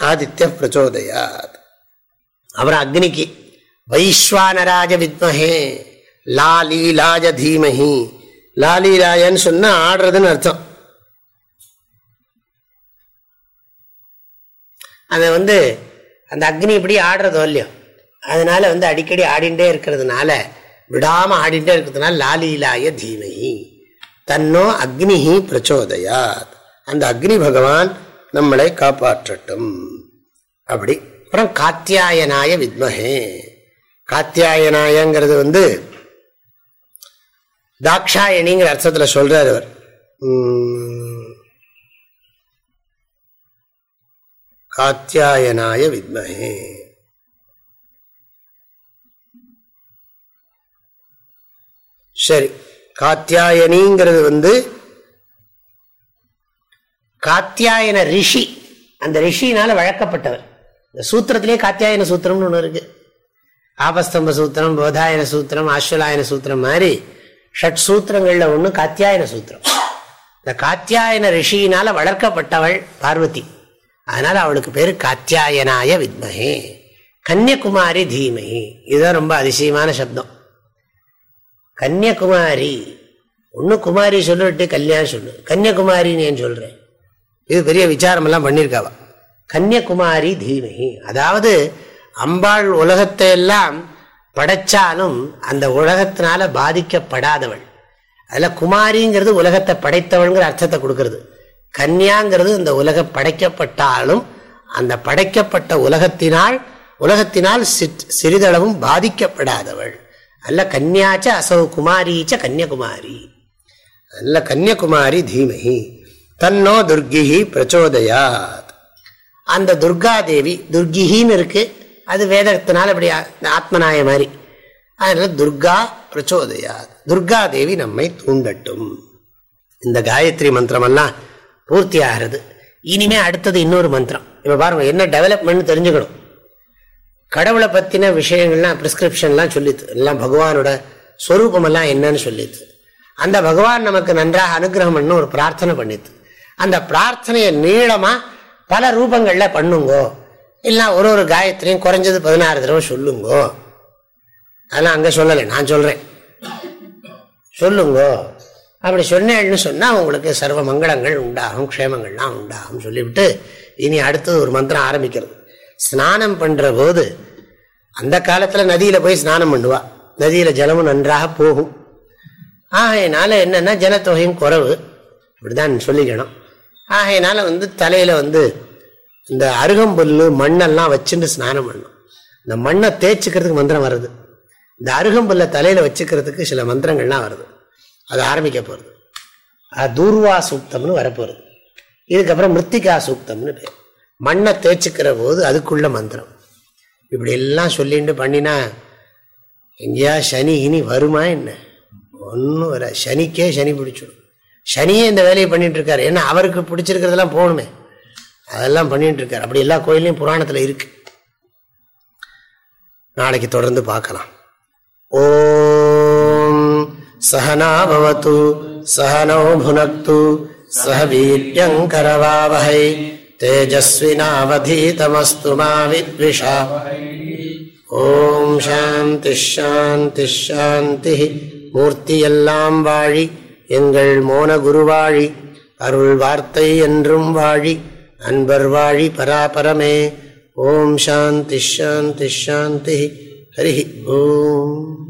ஆதித்ய பிரச்சோதயாத். அப்புறம் அக்னிக்கு வைஸ்வானராஜ வித்மஹே லாலீலாஜ தீமஹி. லாலீலாயன்னு சொன்னா ஆடுறதுன்னு அர்த்தம். அதை வந்து அந்த அக்னி இப்படி ஆடுறதோ இல்லையோ? அதனால வந்து அடிக்கடி ஆடிண்டே இருக்கிறதுனால விடாம ஆடிண்டே இருக்கிறதுனால லாலீலாய தீமகி தன்னோ அக்னிஹி பிரச்சோதயாத். அந்த அக்னி பகவான் நம்மளை காப்பாற்றட்டும். அப்படி. அப்புறம் காத்தியாயனாய வித்மஹே. காத்தியாயனாயங்கிறது வந்து தாக்ஷாயணிங்கிற அர்த்தத்தில் சொல்றாரு அவர். காத்தியாயனாய வித்மஹே சரி காத்தியாயனிங்கிறது வந்து காத்தியாயன ரிஷி. அந்த ரிஷினால வழக்கப்பட்டவர். இந்த சூத்திரத்திலே காத்தியாயன சூத்திரம்னு ஒன்று இருக்கு. ஆபஸ்தம்ப சூத்திரம் போதாயன சூத்திரம் ஆஸ்வலாயன சூத்திரம் மாதிரி ஷட் சூத்திரங்கள்ல ஒன்று காத்தியாயன சூத்திரம். இந்த காத்தியாயன ரிஷியினால வளர்க்கப்பட்டவள் பார்வதி. அதனால அவளுக்கு பேரு காத்தியாயனாய வித்மகே. கன்னியகுமாரி தீமஹி இதுதான் ரொம்ப அதிசயமான சப்தம். கன்னியகுமாரி ஒன்று குமாரி சொல்லிட்டு கல்யாணம் சொல்லு. கன்னியகுமாரின்னு ஏன் சொல்றேன் இது பெரிய விசாரமெல்லாம் பண்ணியிருக்காவா கன்னியகுமாரி தீமகி. அதாவது அம்பாள் உலகத்தை எல்லாம் படைச்சாலும் அந்த உலகத்தினால பாதிக்கப்படாதவள். அதில் குமாரிங்கிறது உலகத்தை படைத்தவள்ங்கிற அர்த்தத்தை கொடுக்கறது. கன்னியாங்கிறது இந்த உலகம் படைக்கப்பட்டாலும் அந்த படைக்கப்பட்ட உலகத்தினால் உலகத்தினால் சிற்- சிறிதளவும் பாதிக்கப்படாதவள். அல்ல கன்யாச்ச அசௌ குமாரீச்ச கன்னியகுமாரி. அல்ல கன்னியகுமாரி தீமகி தன்னோ துர்கிஹி பிரச்சோதயாத். அந்த துர்காதேவி துர்கிஹின்னு இருக்கு. அது வேதத்தினால் அப்படி ஆத்மநாய மாதிரி. அதனால துர்கா பிரச்சோதயாத். துர்கா தேவி நம்மை தூண்டட்டும். இந்த காயத்ரி மந்திரமெல்லாம் பூர்த்தி ஆகிறது இனிமே அடுத்தது இன்னொரு மந்திரம். இப்போ பாருங்க என்ன டெவலப்மெண்ட் தெரிஞ்சுக்கணும். கடவுளை பற்றின விஷயங்கள்லாம் ப்ரிஸ்கிரிப்ஷன்லாம் சொல்லிது எல்லாம் பகவானோட ஸ்வரூபமெல்லாம் என்னன்னு சொல்லிது. அந்த பகவான் நமக்கு நன்றாக அனுகிரகம் பண்ணு ஒரு பிரார்த்தனை பண்ணிது. அந்த பிரார்த்தனையை நீளமாக பல ரூபங்களில் பண்ணுங்கோ. இல்லை ஒரு ஒரு காயத்ரியும் குறைஞ்சது பதினாறு தடவை சொல்லுங்கோ. அதெல்லாம் அங்கே சொல்லலை நான் சொல்கிறேன் சொல்லுங்கோ. அப்படி சொன்னேன்னு சொன்னால் உங்களுக்கு சர்வ மங்களங்கள் உண்டாகும் க்ஷேமங்கள்லாம் உண்டாகும் சொல்லிவிட்டு இனி அடுத்தது ஒரு மந்திரம் ஆரம்பிக்கிறது. ஸ்நானம் பண்ணுற போது அந்த காலத்தில் நதியில் போய் ஸ்நானம் பண்ணுவா. நதியில் ஜலமும் நன்றாக போகும். ஆகையினால என்னென்னா ஜலத்தொகையும் குறவு. இப்படிதான் சொல்லிக்கணும். ஆகையினால வந்து தலையில் வந்து இந்த அருகம்புல்லு மண்ணெல்லாம் வச்சுட்டு ஸ்நானம் பண்ணணும். இந்த மண்ணை தேய்ச்சிக்கிறதுக்கு மந்திரம் வருது. இந்த அருகம்புல்லை தலையில் வச்சுக்கிறதுக்கு சில மந்திரங்கள்லாம் வருது. அது ஆரம்பிக்க போகிறது அது தூர்வா சூக்தம்னு வரப்போகிறது இதுக்கப்புறம் மிருத்திகா சூக்தம்னு பேர். மண்ணை தேய்ச்சிக்கிற போது அதுக்குள்ள மந்திரம். இப்படி எல்லாம் சொல்லிட்டு பண்ணினா எங்கேயா சனி இனி வருமா என்ன? ஒன்றும் வர சனிக்கே சனி பிடிச்சிடும். சனியே இந்த வேலையை பண்ணிட்டு இருக்காரு ஏன்னா அவருக்கு பிடிச்சிருக்கிறதெல்லாம் போகணுமே. அதெல்லாம் பண்ணிட்டு இருக்காரு அப்படி எல்லா கோயிலையும் புராணத்தில் இருக்கு. நாளைக்கு தொடர்ந்து பார்க்கலாம். ஓ சகனாபவத்து சகனோ புனக்து சக வீரியங்கரவாவகை தேஜஸ்வினாவதீதமஸ்து மா வித்விஷா ஓம் சாந்தி மூர்த்தியெல்லாம் வாழி எங்கள் மோன குருவாழி அருள் வார்த்தை என்றும் வாழி அன்பர் வாழி பராபரமே. ஓம் சாந்தி ஷாந்தி ஷாந்தி ஹரி ஓம்